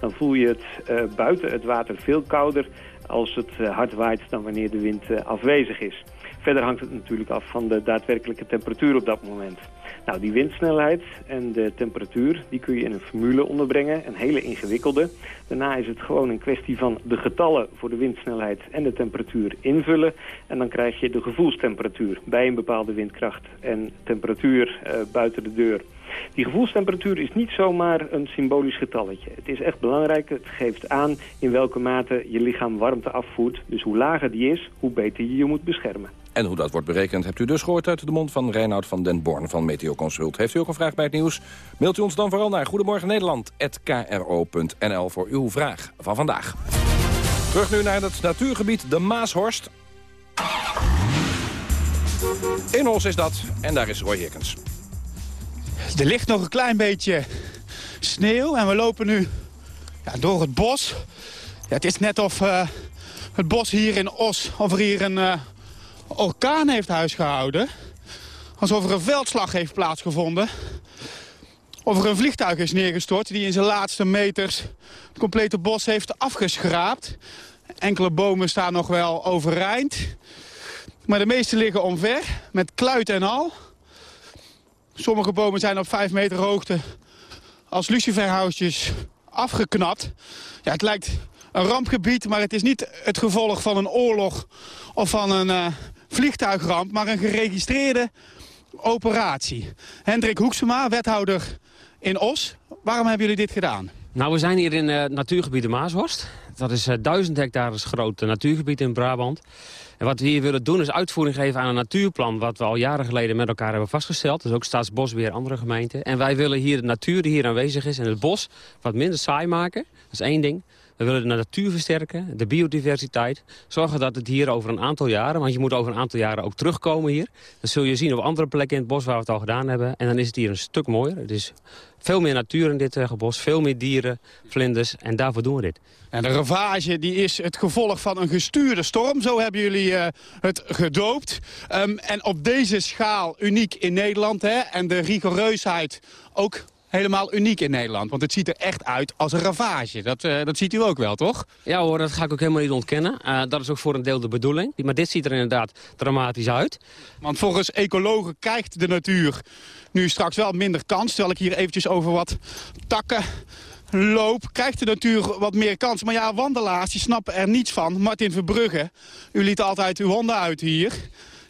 dan voel je het uh, buiten het water veel kouder als het uh, hard waait dan wanneer de wind uh, afwezig is. Verder hangt het natuurlijk af van de daadwerkelijke temperatuur op dat moment. Nou, die windsnelheid en de temperatuur, die kun je in een formule onderbrengen, een hele ingewikkelde. Daarna is het gewoon een kwestie van de getallen voor de windsnelheid en de temperatuur invullen. En dan krijg je de gevoelstemperatuur bij een bepaalde windkracht en temperatuur uh, buiten de deur Die gevoelstemperatuur is niet zomaar een symbolisch getalletje. Het is echt belangrijk. Het geeft aan in welke mate je lichaam warmte afvoert. Dus hoe lager die is, hoe beter je je moet beschermen. En hoe dat wordt berekend hebt u dus gehoord uit de mond van Reinoud van den Born van Meteoconsult. Heeft u ook een vraag bij het nieuws? Mailt u ons dan vooral naar Goedemorgen Nederland@kro.nl voor uw vraag van vandaag. Terug nu naar het natuurgebied de Maashorst. In Os is dat, en daar is Roy Hirkens. Er ligt nog een klein beetje sneeuw en we lopen nu ja, door het bos. Ja, het is net of uh, het bos hier in Os, of er hier een uh, orkaan heeft huisgehouden. Alsof er een veldslag heeft plaatsgevonden. Of er een vliegtuig is neergestort die in zijn laatste meters het complete bos heeft afgeschraapt. Enkele bomen staan nog wel overeind. Maar de meeste liggen omver, met kluit en al. Sommige bomen zijn op 5 meter hoogte als luciferhoutjes afgeknapt. Ja, het lijkt een rampgebied, maar het is niet het gevolg van een oorlog of van een uh, vliegtuigramp, maar een geregistreerde operatie. Hendrik Hoeksema, wethouder in Os. Waarom hebben jullie dit gedaan? Nou, we zijn hier in uh, natuurgebied de Maashorst. Dat is uh, duizend hectares groot natuurgebied in Brabant. En wat we hier willen doen is uitvoering geven aan een natuurplan... wat we al jaren geleden met elkaar hebben vastgesteld. Dus ook Staatsbosbeheer, andere gemeenten. En wij willen hier de natuur die hier aanwezig is en het bos wat minder saai maken. Dat is één ding. We willen de natuur versterken, de biodiversiteit. Zorgen dat het hier over een aantal jaren, want je moet over een aantal jaren ook terugkomen hier. Dan zul je zien op andere plekken in het bos waar we het al gedaan hebben. En dan is het hier een stuk mooier. Het is veel meer natuur in dit uh, bos, veel meer dieren, vlinders. En daarvoor doen we dit. En de ravage die is het gevolg van een gestuurde storm. Zo hebben jullie uh, het gedoopt. Um, en op deze schaal uniek in Nederland. Hè? En de rigoureusheid ook helemaal uniek in Nederland. Want het ziet er echt uit als een ravage. Dat, uh, dat ziet u ook wel, toch? Ja hoor, dat ga ik ook helemaal niet ontkennen. Uh, dat is ook voor een deel de bedoeling. Maar dit ziet er inderdaad dramatisch uit. Want volgens ecologen krijgt de natuur nu straks wel minder kans. Terwijl ik hier eventjes over wat takken loop, krijgt de natuur wat meer kans. Maar ja, wandelaars, die snappen er niets van. Martin Verbrugge, u liet altijd uw honden uit hier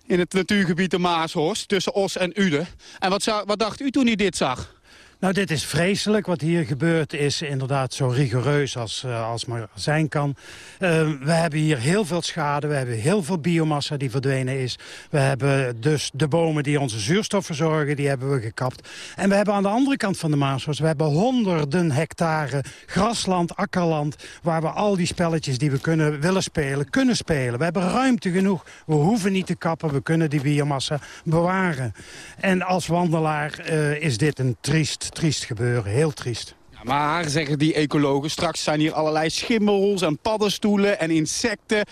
in het natuurgebied de Maashorst, tussen Os en Uden. En wat, zou, wat dacht u toen u dit zag? Nou, dit is vreselijk. Wat hier gebeurt is inderdaad zo rigoureus als, uh, als maar zijn kan. Uh, we hebben hier heel veel schade. We hebben heel veel biomassa die verdwenen is. We hebben dus de bomen die onze zuurstof verzorgen, die hebben we gekapt. En we hebben aan de andere kant van de Maasvos, we hebben honderden hectare grasland, akkerland... waar we al die spelletjes die we kunnen willen spelen, kunnen spelen. We hebben ruimte genoeg. We hoeven niet te kappen. We kunnen die biomassa bewaren. En als wandelaar uh, is dit een triest triest gebeuren, heel triest. Ja, maar, zeggen die ecologen, straks zijn hier allerlei schimmels en paddenstoelen en insecten.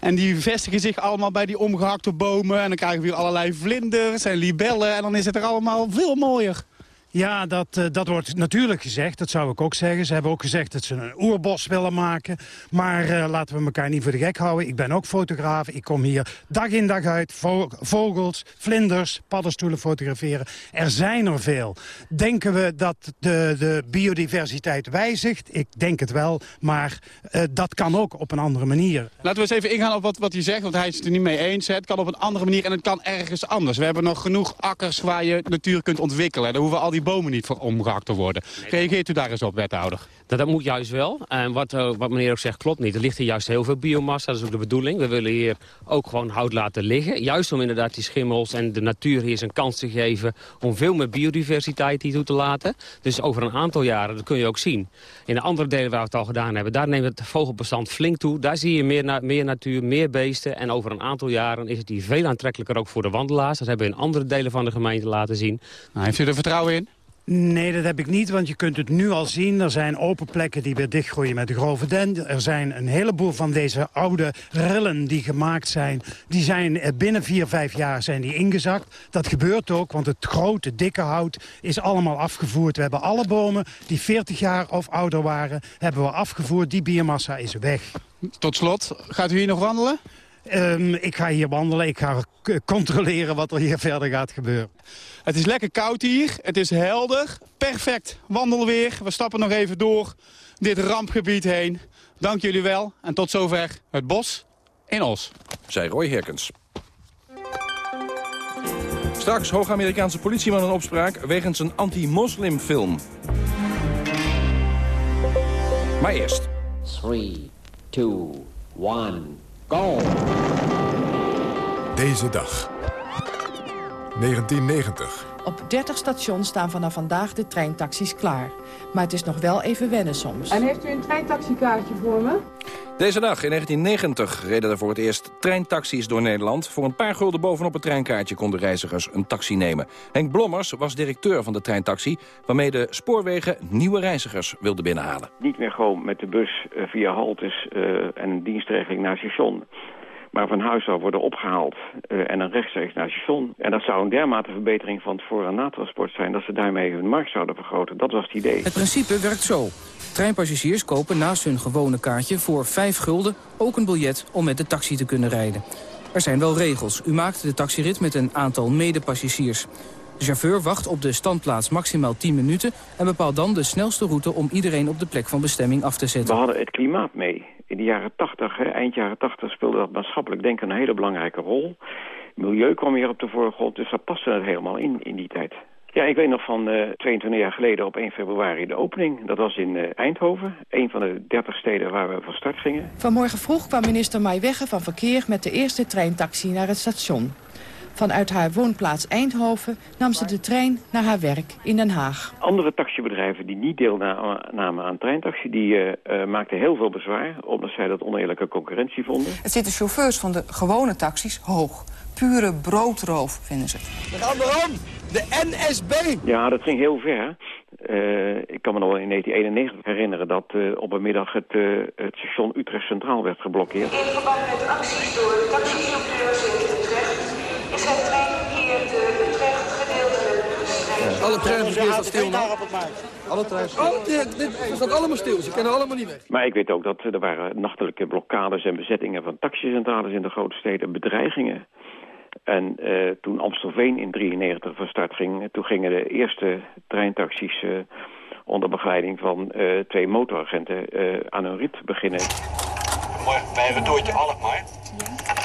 En die vestigen zich allemaal bij die omgehakte bomen. En dan krijgen we hier allerlei vlinders en libellen. En dan is het er allemaal veel mooier. Ja, dat, uh, dat wordt natuurlijk gezegd. Dat zou ik ook zeggen. Ze hebben ook gezegd dat ze een oerbos willen maken. Maar uh, laten we elkaar niet voor de gek houden. Ik ben ook fotograaf. Ik kom hier dag in dag uit vogels, vlinders, paddenstoelen fotograferen. Er zijn er veel. Denken we dat de, de biodiversiteit wijzigt? Ik denk het wel. Maar uh, dat kan ook op een andere manier. Laten we eens even ingaan op wat, wat hij zegt. Want hij is het er niet mee eens. Het kan op een andere manier en het kan ergens anders. We hebben nog genoeg akkers waar je natuur kunt ontwikkelen. Daar hoeven al die bomen niet voor omgehakt te worden. Reageert u daar eens op, wethouder? Dat, dat moet juist wel. En wat, uh, wat meneer ook zegt klopt niet. Er ligt hier juist heel veel biomassa. Dat is ook de bedoeling. We willen hier ook gewoon hout laten liggen. Juist om inderdaad die schimmels en de natuur hier eens een kans te geven... om veel meer biodiversiteit hier toe te laten. Dus over een aantal jaren, dat kun je ook zien. In de andere delen waar we het al gedaan hebben... daar neemt het vogelbestand flink toe. Daar zie je meer, na meer natuur, meer beesten. En over een aantal jaren is het hier veel aantrekkelijker ook voor de wandelaars. Dat hebben we in andere delen van de gemeente laten zien. Nou, heeft u er vertrouwen in? Nee, dat heb ik niet, want je kunt het nu al zien. Er zijn open plekken die weer dichtgroeien met de grove den. Er zijn een heleboel van deze oude rillen die gemaakt zijn. Die zijn binnen vier, vijf jaar zijn die ingezakt. Dat gebeurt ook, want het grote, dikke hout is allemaal afgevoerd. We hebben alle bomen die 40 jaar of ouder waren, hebben we afgevoerd. Die biomassa is weg. Tot slot, gaat u hier nog wandelen? Um, ik ga hier wandelen. Ik ga controleren wat er hier verder gaat gebeuren. Het is lekker koud hier. Het is helder. Perfect wandelweer. We stappen nog even door dit rampgebied heen. Dank jullie wel. En tot zover het bos in Os. Zij Roy Herkens. Straks hoge Amerikaanse politieman in opspraak wegens een anti-moslimfilm. Maar eerst. 3, 2, 1, go! Deze dag. 1990. Op 30 stations staan vanaf vandaag de treintaxis klaar. Maar het is nog wel even wennen soms. En heeft u een treintaxikaartje voor me? Deze dag in 1990 reden er voor het eerst treintaxis door Nederland. Voor een paar gulden bovenop het treinkaartje konden reizigers een taxi nemen. Henk Blommers was directeur van de treintaxi... waarmee de spoorwegen nieuwe reizigers wilden binnenhalen. Niet meer gewoon met de bus uh, via haltes uh, en een dienstregeling naar station maar van huis zou worden opgehaald uh, en dan rechtstreeks naar het. En dat zou een dermate verbetering van het voor- en natransport zijn... dat ze daarmee hun markt zouden vergroten. Dat was het idee. Het principe werkt zo. Treinpassagiers kopen naast hun gewone kaartje voor 5 gulden... ook een biljet om met de taxi te kunnen rijden. Er zijn wel regels. U maakt de taxirit met een aantal medepassagiers. De chauffeur wacht op de standplaats maximaal 10 minuten... en bepaalt dan de snelste route om iedereen op de plek van bestemming af te zetten. We hadden het klimaat mee. In de jaren 80, hè, eind jaren 80, speelde dat maatschappelijk denken een hele belangrijke rol. Milieu kwam hier op de voorgrond, dus dat paste het helemaal in, in die tijd. Ja, ik weet nog van uh, 22 jaar geleden op 1 februari de opening. Dat was in uh, Eindhoven, een van de 30 steden waar we van start gingen. Vanmorgen vroeg kwam minister Maaiwegge van Verkeer met de eerste treintaxi naar het station. Vanuit haar woonplaats Eindhoven nam ze de trein naar haar werk in Den Haag. Andere taxibedrijven die niet deelnamen aan treintaxi... die uh, uh, maakten heel veel bezwaar, omdat zij dat oneerlijke concurrentie vonden. Het zit de chauffeurs van de gewone taxis hoog. Pure broodroof, vinden ze het. We gaan erom! De NSB! Ja, dat ging heel ver. Uh, ik kan me nog wel in 1991 herinneren dat uh, op een middag het, uh, het station Utrecht Centraal werd geblokkeerd. In verband met acties door taxichauffeurs in Utrecht is het trein hier Utrecht gedeeltelijk. Alle treinen staan stil. Alle treinen oh, dit, dit staat allemaal stil, ze kunnen allemaal niet weg. Maar ik weet ook dat er waren nachtelijke blokkades en bezettingen van taxicentrales in de grote steden, bedreigingen. En uh, toen Amstelveen in 93 van start ging, toen gingen de eerste treintaxis uh, onder begeleiding van uh, twee motoragenten aan hun rit beginnen. Morgen bij een Doortje Alkmaar.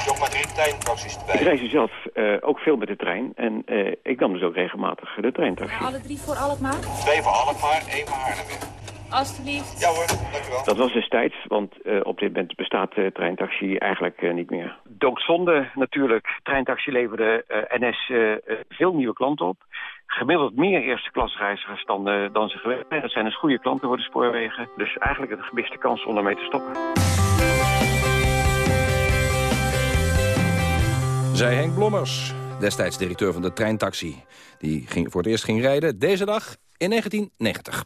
Nog maar drie treintaxis erbij. Ik reis zelf ook veel met de trein en ik nam dus ook regelmatig de treintaxi. Alle drie voor Alkmaar? Twee voor Alkmaar, één voor Haarlem. Alsjeblieft. Ja hoor, dankjewel. Dat was destijds, want uh, op dit moment bestaat uh, treintaxi eigenlijk uh, niet meer. Doodzonde natuurlijk. Treintaxi leverde NS veel nieuwe klanten op. Gemiddeld meer eerste klasreizigers dan, dan ze gewend zijn. Dat zijn dus goede klanten voor de spoorwegen. Dus eigenlijk een gemiste kans om ermee te stoppen. Zij Henk Blommers, destijds directeur van de treintaxi. Die ging, voor het eerst ging rijden deze dag in 1990.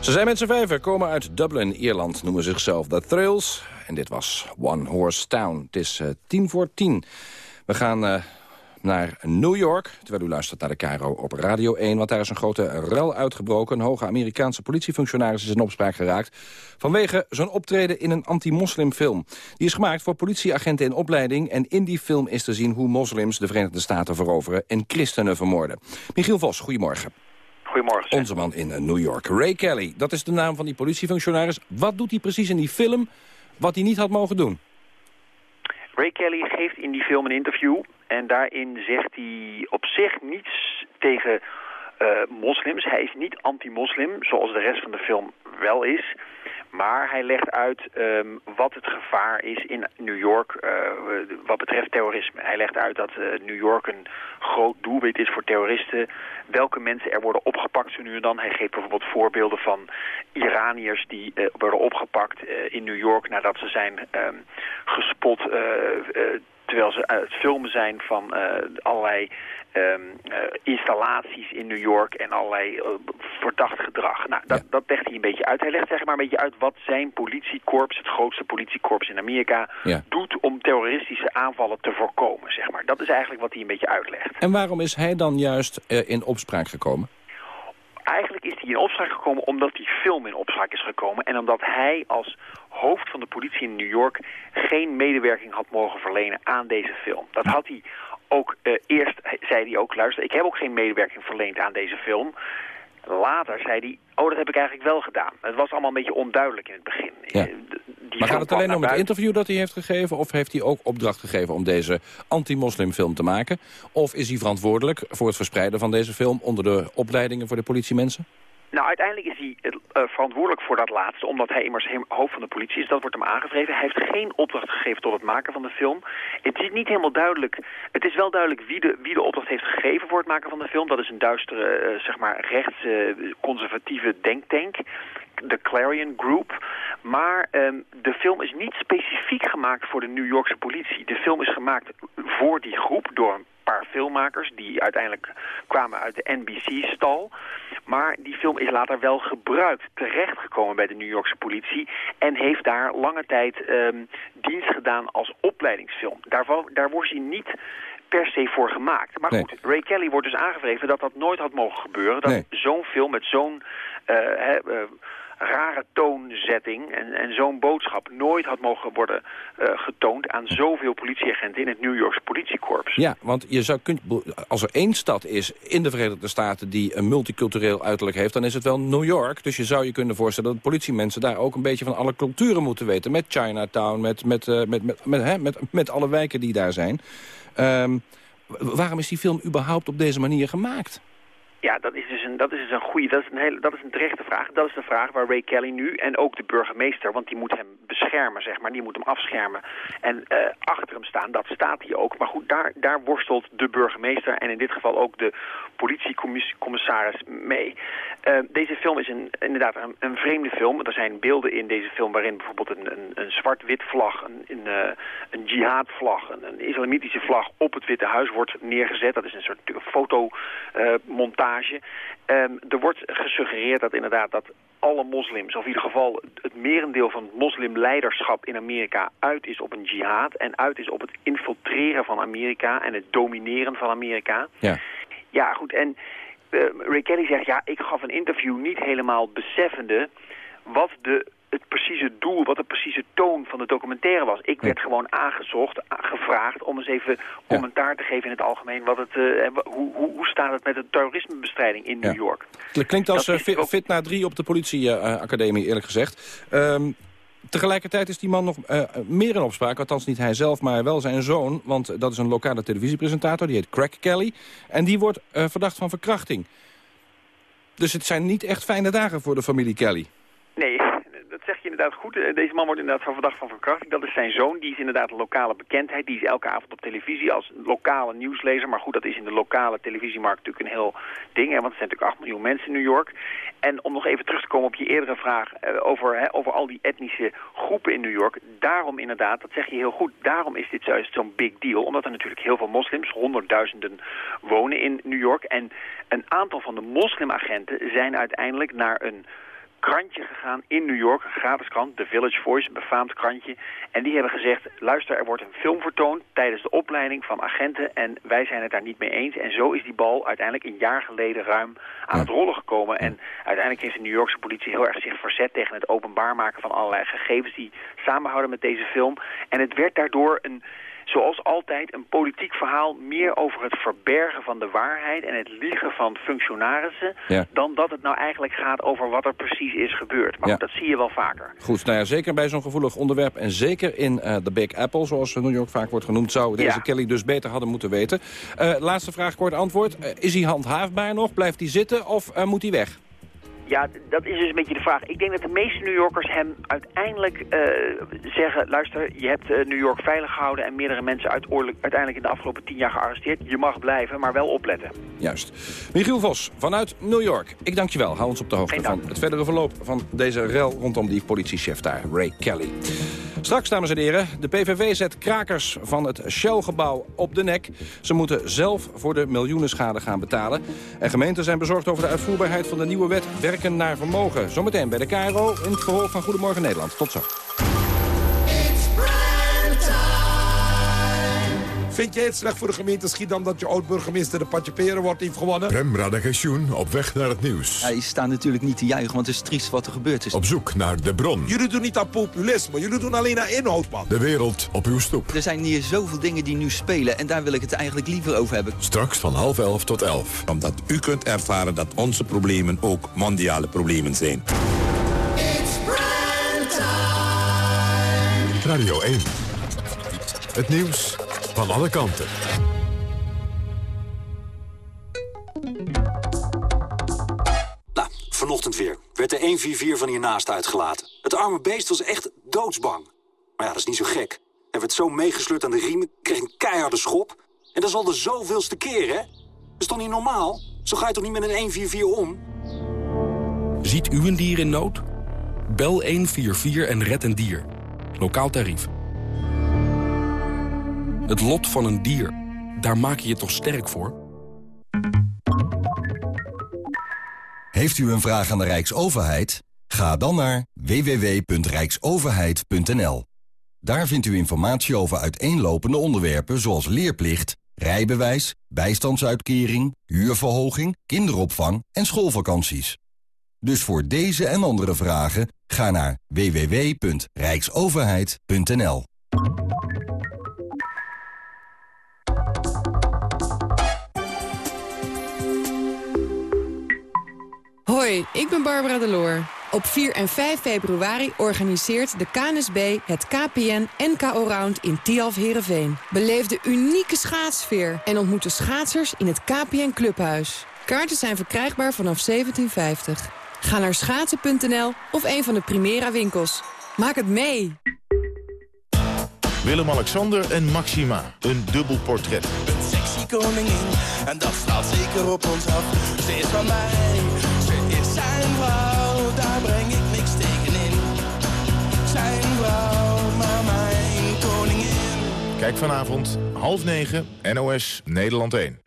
Ze zijn met z'n vijven, komen uit Dublin, Ierland, noemen zichzelf The Thrills. En dit was One Horse Town. Het is uh, tien voor tien. We gaan uh, naar New York, terwijl u luistert naar de Cairo op Radio 1... want daar is een grote rel uitgebroken. Een hoge Amerikaanse politiefunctionaris is in opspraak geraakt... vanwege zijn optreden in een anti-moslimfilm. Die is gemaakt voor politieagenten in opleiding... en in die film is te zien hoe moslims de Verenigde Staten veroveren... en christenen vermoorden. Michiel Vos, goedemorgen. Goedemorgen. Onze man in New York. Ray Kelly, dat is de naam van die politiefunctionaris. Wat doet hij precies in die film wat hij niet had mogen doen? Ray Kelly geeft in die film een interview en daarin zegt hij op zich niets tegen uh, moslims. Hij is niet anti-moslim, zoals de rest van de film wel is. Maar hij legt uit um, wat het gevaar is in New York uh, wat betreft terrorisme. Hij legt uit dat uh, New York een groot doelwit is voor terroristen. Welke mensen er worden opgepakt zo nu en dan. Hij geeft bijvoorbeeld voorbeelden van Iraniërs die uh, worden opgepakt in New York nadat ze zijn um, gespot terwijl ze aan het filmen zijn van allerlei um, uh, installaties in New York en allerlei uh, verdacht gedrag. Nou, dat, dat legt hij een beetje uit. Hij legt zeg maar een beetje uit wat zijn politiekorps, het grootste politiekorps in Amerika, ja. doet om terroristische aanvallen te voorkomen. Zeg maar. Dat is eigenlijk wat hij een beetje uitlegt. En waarom is hij dan juist uh, in opspraak gekomen? Eigenlijk is hij in opspraak gekomen omdat die film in opspraak is gekomen. En omdat hij als hoofd van de politie in New York geen medewerking had mogen verlenen aan deze film. Dat had hij ook uh, eerst zei hij ook, luister, ik heb ook geen medewerking verleend aan deze film. Later zei hij, oh, dat heb ik eigenlijk wel gedaan. Het was allemaal een beetje onduidelijk in het begin. Ja. maar gaat het alleen om het interview dat hij heeft gegeven... of heeft hij ook opdracht gegeven om deze anti-moslimfilm te maken? Of is hij verantwoordelijk voor het verspreiden van deze film... onder de opleidingen voor de politiemensen? Nou, uiteindelijk is hij uh, verantwoordelijk voor dat laatste, omdat hij immers hoofd van de politie is. Dat wordt hem aangevreven. Hij heeft geen opdracht gegeven tot het maken van de film. Het is niet helemaal duidelijk. Het is wel duidelijk wie de, wie de opdracht heeft gegeven voor het maken van de film. Dat is een duistere, uh, zeg maar, rechtsconservatieve uh, denktank. De Clarion Group. Maar um, de film is niet specifiek gemaakt voor de New Yorkse politie. De film is gemaakt voor die groep door een paar filmmakers die uiteindelijk kwamen uit de NBC-stal. Maar die film is later wel gebruikt, terechtgekomen bij de New Yorkse politie... en heeft daar lange tijd um, dienst gedaan als opleidingsfilm. Daarvoor, daar wordt hij niet per se voor gemaakt. Maar goed. Ray Kelly wordt dus aangevreven dat dat nooit had mogen gebeuren. Dat nee. zo'n film met zo'n... Uh, uh, rare toonzetting en, en zo'n boodschap nooit had mogen worden uh, getoond aan zoveel politieagenten in het New Yorkse politiekorps. Ja, want je zou kunt, als er één stad is in de Verenigde Staten die een multicultureel uiterlijk heeft, dan is het wel New York. Dus je zou je kunnen voorstellen dat politiemensen daar ook een beetje van alle culturen moeten weten. Met Chinatown, met, met, uh, met, met, met, hè, met, met alle wijken die daar zijn. Um, waarom is die film überhaupt op deze manier gemaakt? Ja, dat is dus een, dat is dus een goede, dat is een, hele, dat is een terechte vraag. Dat is de vraag waar Ray Kelly nu en ook de burgemeester, want die moet hem beschermen, zeg maar, die moet hem afschermen en uh, achter hem staan. Dat staat hij ook. Maar goed, daar, daar worstelt de burgemeester en in dit geval ook de politiecommissaris mee. Uh, deze film is een, inderdaad een, vreemde film. Er zijn beelden in deze film waarin bijvoorbeeld een, een, een zwart-wit vlag, een, een, uh, een jihad-vlag, een, een islamitische vlag op het Witte Huis wordt neergezet. Dat is een soort fotomontage. Um, er wordt gesuggereerd dat inderdaad dat alle moslims, of in ieder geval het merendeel van het moslimleiderschap in Amerika uit is op een jihad en uit is op het infiltreren van Amerika en het domineren van Amerika. Ja, ja goed, en uh, Ray Kelly zegt, ja, ik gaf een interview niet helemaal beseffende wat de het precieze doel, wat de precieze toon van de documentaire was. Ik werd gewoon aangezocht, gevraagd om eens even commentaar te geven in het algemeen. Wat het, uh, hoe, hoe, hoe staat het met de terrorismebestrijding in New York? Het klinkt als uh, fit, ook... fit na drie op de politieacademie, eerlijk gezegd. Um, Tegelijkertijd is die man nog uh, meer in opspraak. Althans niet hij zelf, maar wel zijn zoon. Want dat is een lokale televisiepresentator. Die heet Craig Kelly. En die wordt verdacht van verkrachting. Dus het zijn niet echt fijne dagen voor de familie Kelly. Nee, goed. Deze man wordt inderdaad van verdacht van verkrachting. Dat is zijn zoon. Die is inderdaad een lokale bekendheid. Die is elke avond op televisie als lokale nieuwslezer. Maar goed, dat is in de lokale televisiemarkt natuurlijk een heel ding. Hè, want er zijn natuurlijk 8 miljoen mensen in New York. En om nog even terug te komen op je eerdere vraag uh, over, hè, over al die etnische groepen in New York. Daarom inderdaad, dat zeg je heel goed, daarom is dit juist zo'n big deal. Omdat er natuurlijk heel veel moslims, honderdduizenden, wonen in New York. En een aantal van de moslimagenten zijn uiteindelijk naar een krantje gegaan in New York, een gratis krant, The Village Voice, een befaamd krantje. En die hebben gezegd, luister, er wordt een film vertoond tijdens de opleiding van agenten en wij zijn het daar niet mee eens. En zo is die bal uiteindelijk een jaar geleden ruim aan het rollen gekomen. En uiteindelijk heeft de New Yorkse politie heel erg zich verzet tegen het openbaar maken van allerlei gegevens die samenhouden met deze film. En het werd daardoor een zoals altijd een politiek verhaal meer over het verbergen van de waarheid en het liegen van functionarissen, Ja. dan dat het nou eigenlijk gaat over wat er precies is gebeurd. Maar Ja. goed, dat zie je wel vaker. Goed, nou ja, zeker bij zo'n gevoelig onderwerp... en zeker in eh, de Big Apple, zoals New York vaak wordt genoemd... zou deze Ja. Kelly dus beter hadden moeten weten. Eh, laatste vraag, kort antwoord. Eh, is hij handhaafbaar nog? Blijft hij zitten of moet hij weg? Ja, dat is dus een beetje de vraag. Ik denk dat de meeste New Yorkers hem uiteindelijk eh, zeggen... luister, je hebt eh, New York veilig gehouden... en meerdere mensen uiteindelijk, uiteindelijk in de afgelopen tien jaar gearresteerd. Je mag blijven, maar wel opletten. Juist. Michiel Vos vanuit New York. Ik dank je wel. Hou ons op de hoogte van het verdere verloop van deze rel... rondom die politiechef daar, Ray Kelly. Straks, dames en heren, de PVV zet krakers van het Shell-gebouw op de nek. Ze moeten zelf voor de miljoenenschade gaan betalen. En gemeenten zijn bezorgd over de uitvoerbaarheid van de nieuwe wet Werken naar Vermogen. Zometeen bij de KRO in het verhoor van Goedemorgen Nederland. Tot zo. Vind jij het slecht voor de gemeente Schiedam dat je oud-burgemeester de Patje Peren wordt heeft gewonnen? Prem Radagensjoen op weg naar het nieuws. Hij staat natuurlijk niet te juichen, want het is triest wat er gebeurd is. Op zoek naar de bron. Jullie doen niet aan populisme, jullie doen alleen aan inhoud, man. De wereld op uw stoep. Er zijn hier zoveel dingen die nu spelen en daar wil ik het eigenlijk liever over hebben. Straks van half elf tot elf. Omdat u kunt ervaren dat onze problemen ook mondiale problemen zijn. Radio 1. Het nieuws van alle kanten. Nou, vanochtend weer. Werd de 144 van hiernaast uitgelaten. Het arme beest was echt doodsbang. Maar ja, dat is niet zo gek. Hij werd zo meegesleurd aan de riemen, kreeg een keiharde schop. En dat is al de zoveelste keer, hè? Dat is toch niet normaal? Zo ga je toch niet met een 144 om? Ziet u een dier in nood? Bel 144 en red een dier. Lokaal tarief. Het lot van een dier, daar maak je je toch sterk voor? Heeft u een vraag aan de Rijksoverheid? Ga dan naar www.rijksoverheid.nl. Daar vindt u informatie over uiteenlopende onderwerpen zoals leerplicht, rijbewijs, bijstandsuitkering, huurverhoging, kinderopvang en schoolvakanties. Dus voor deze en andere vragen ga naar www.rijksoverheid.nl. Hoi, ik ben Barbara Deloor. Op 4 en 5 februari organiseert de KNSB het KPN NKO Round in Tialf Herenveen. Beleef de unieke schaatsfeer en ontmoet de schaatsers in het KPN Clubhuis. Kaarten zijn verkrijgbaar vanaf 1750. Ga naar schaatsen.nl of een van de Primera winkels. Maak het mee! Willem-Alexander en Maxima. Een dubbel portret. Sexy koningin, en dat straalt zeker op ons af. Ze is van mij, zijn vrouw, daar breng ik niks tegen in. Zijn vrouw, maar mijn koningin. Kijk vanavond, half negen, NOS, Nederland 1.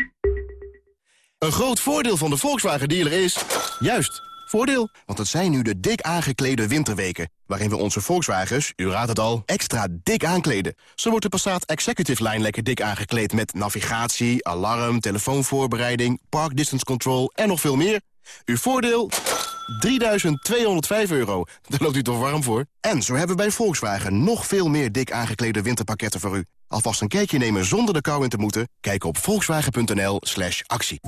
Een groot voordeel van de Volkswagen dealer is... Juist, voordeel. Want het zijn nu de dik aangeklede winterweken... waarin we onze Volkswagens, u raadt het al, extra dik aankleden. Zo wordt de Passat Executive Line lekker dik aangekleed... met navigatie, alarm, telefoonvoorbereiding, park distance control en nog veel meer. Uw voordeel? 3.205 euro. Daar loopt u toch warm voor? En zo hebben we bij Volkswagen nog veel meer dik aangeklede winterpakketten voor u. Alvast een kijkje nemen zonder de kou in te moeten? Kijk op volkswagen.nl slash actie.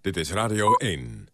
Dit is Radio 1.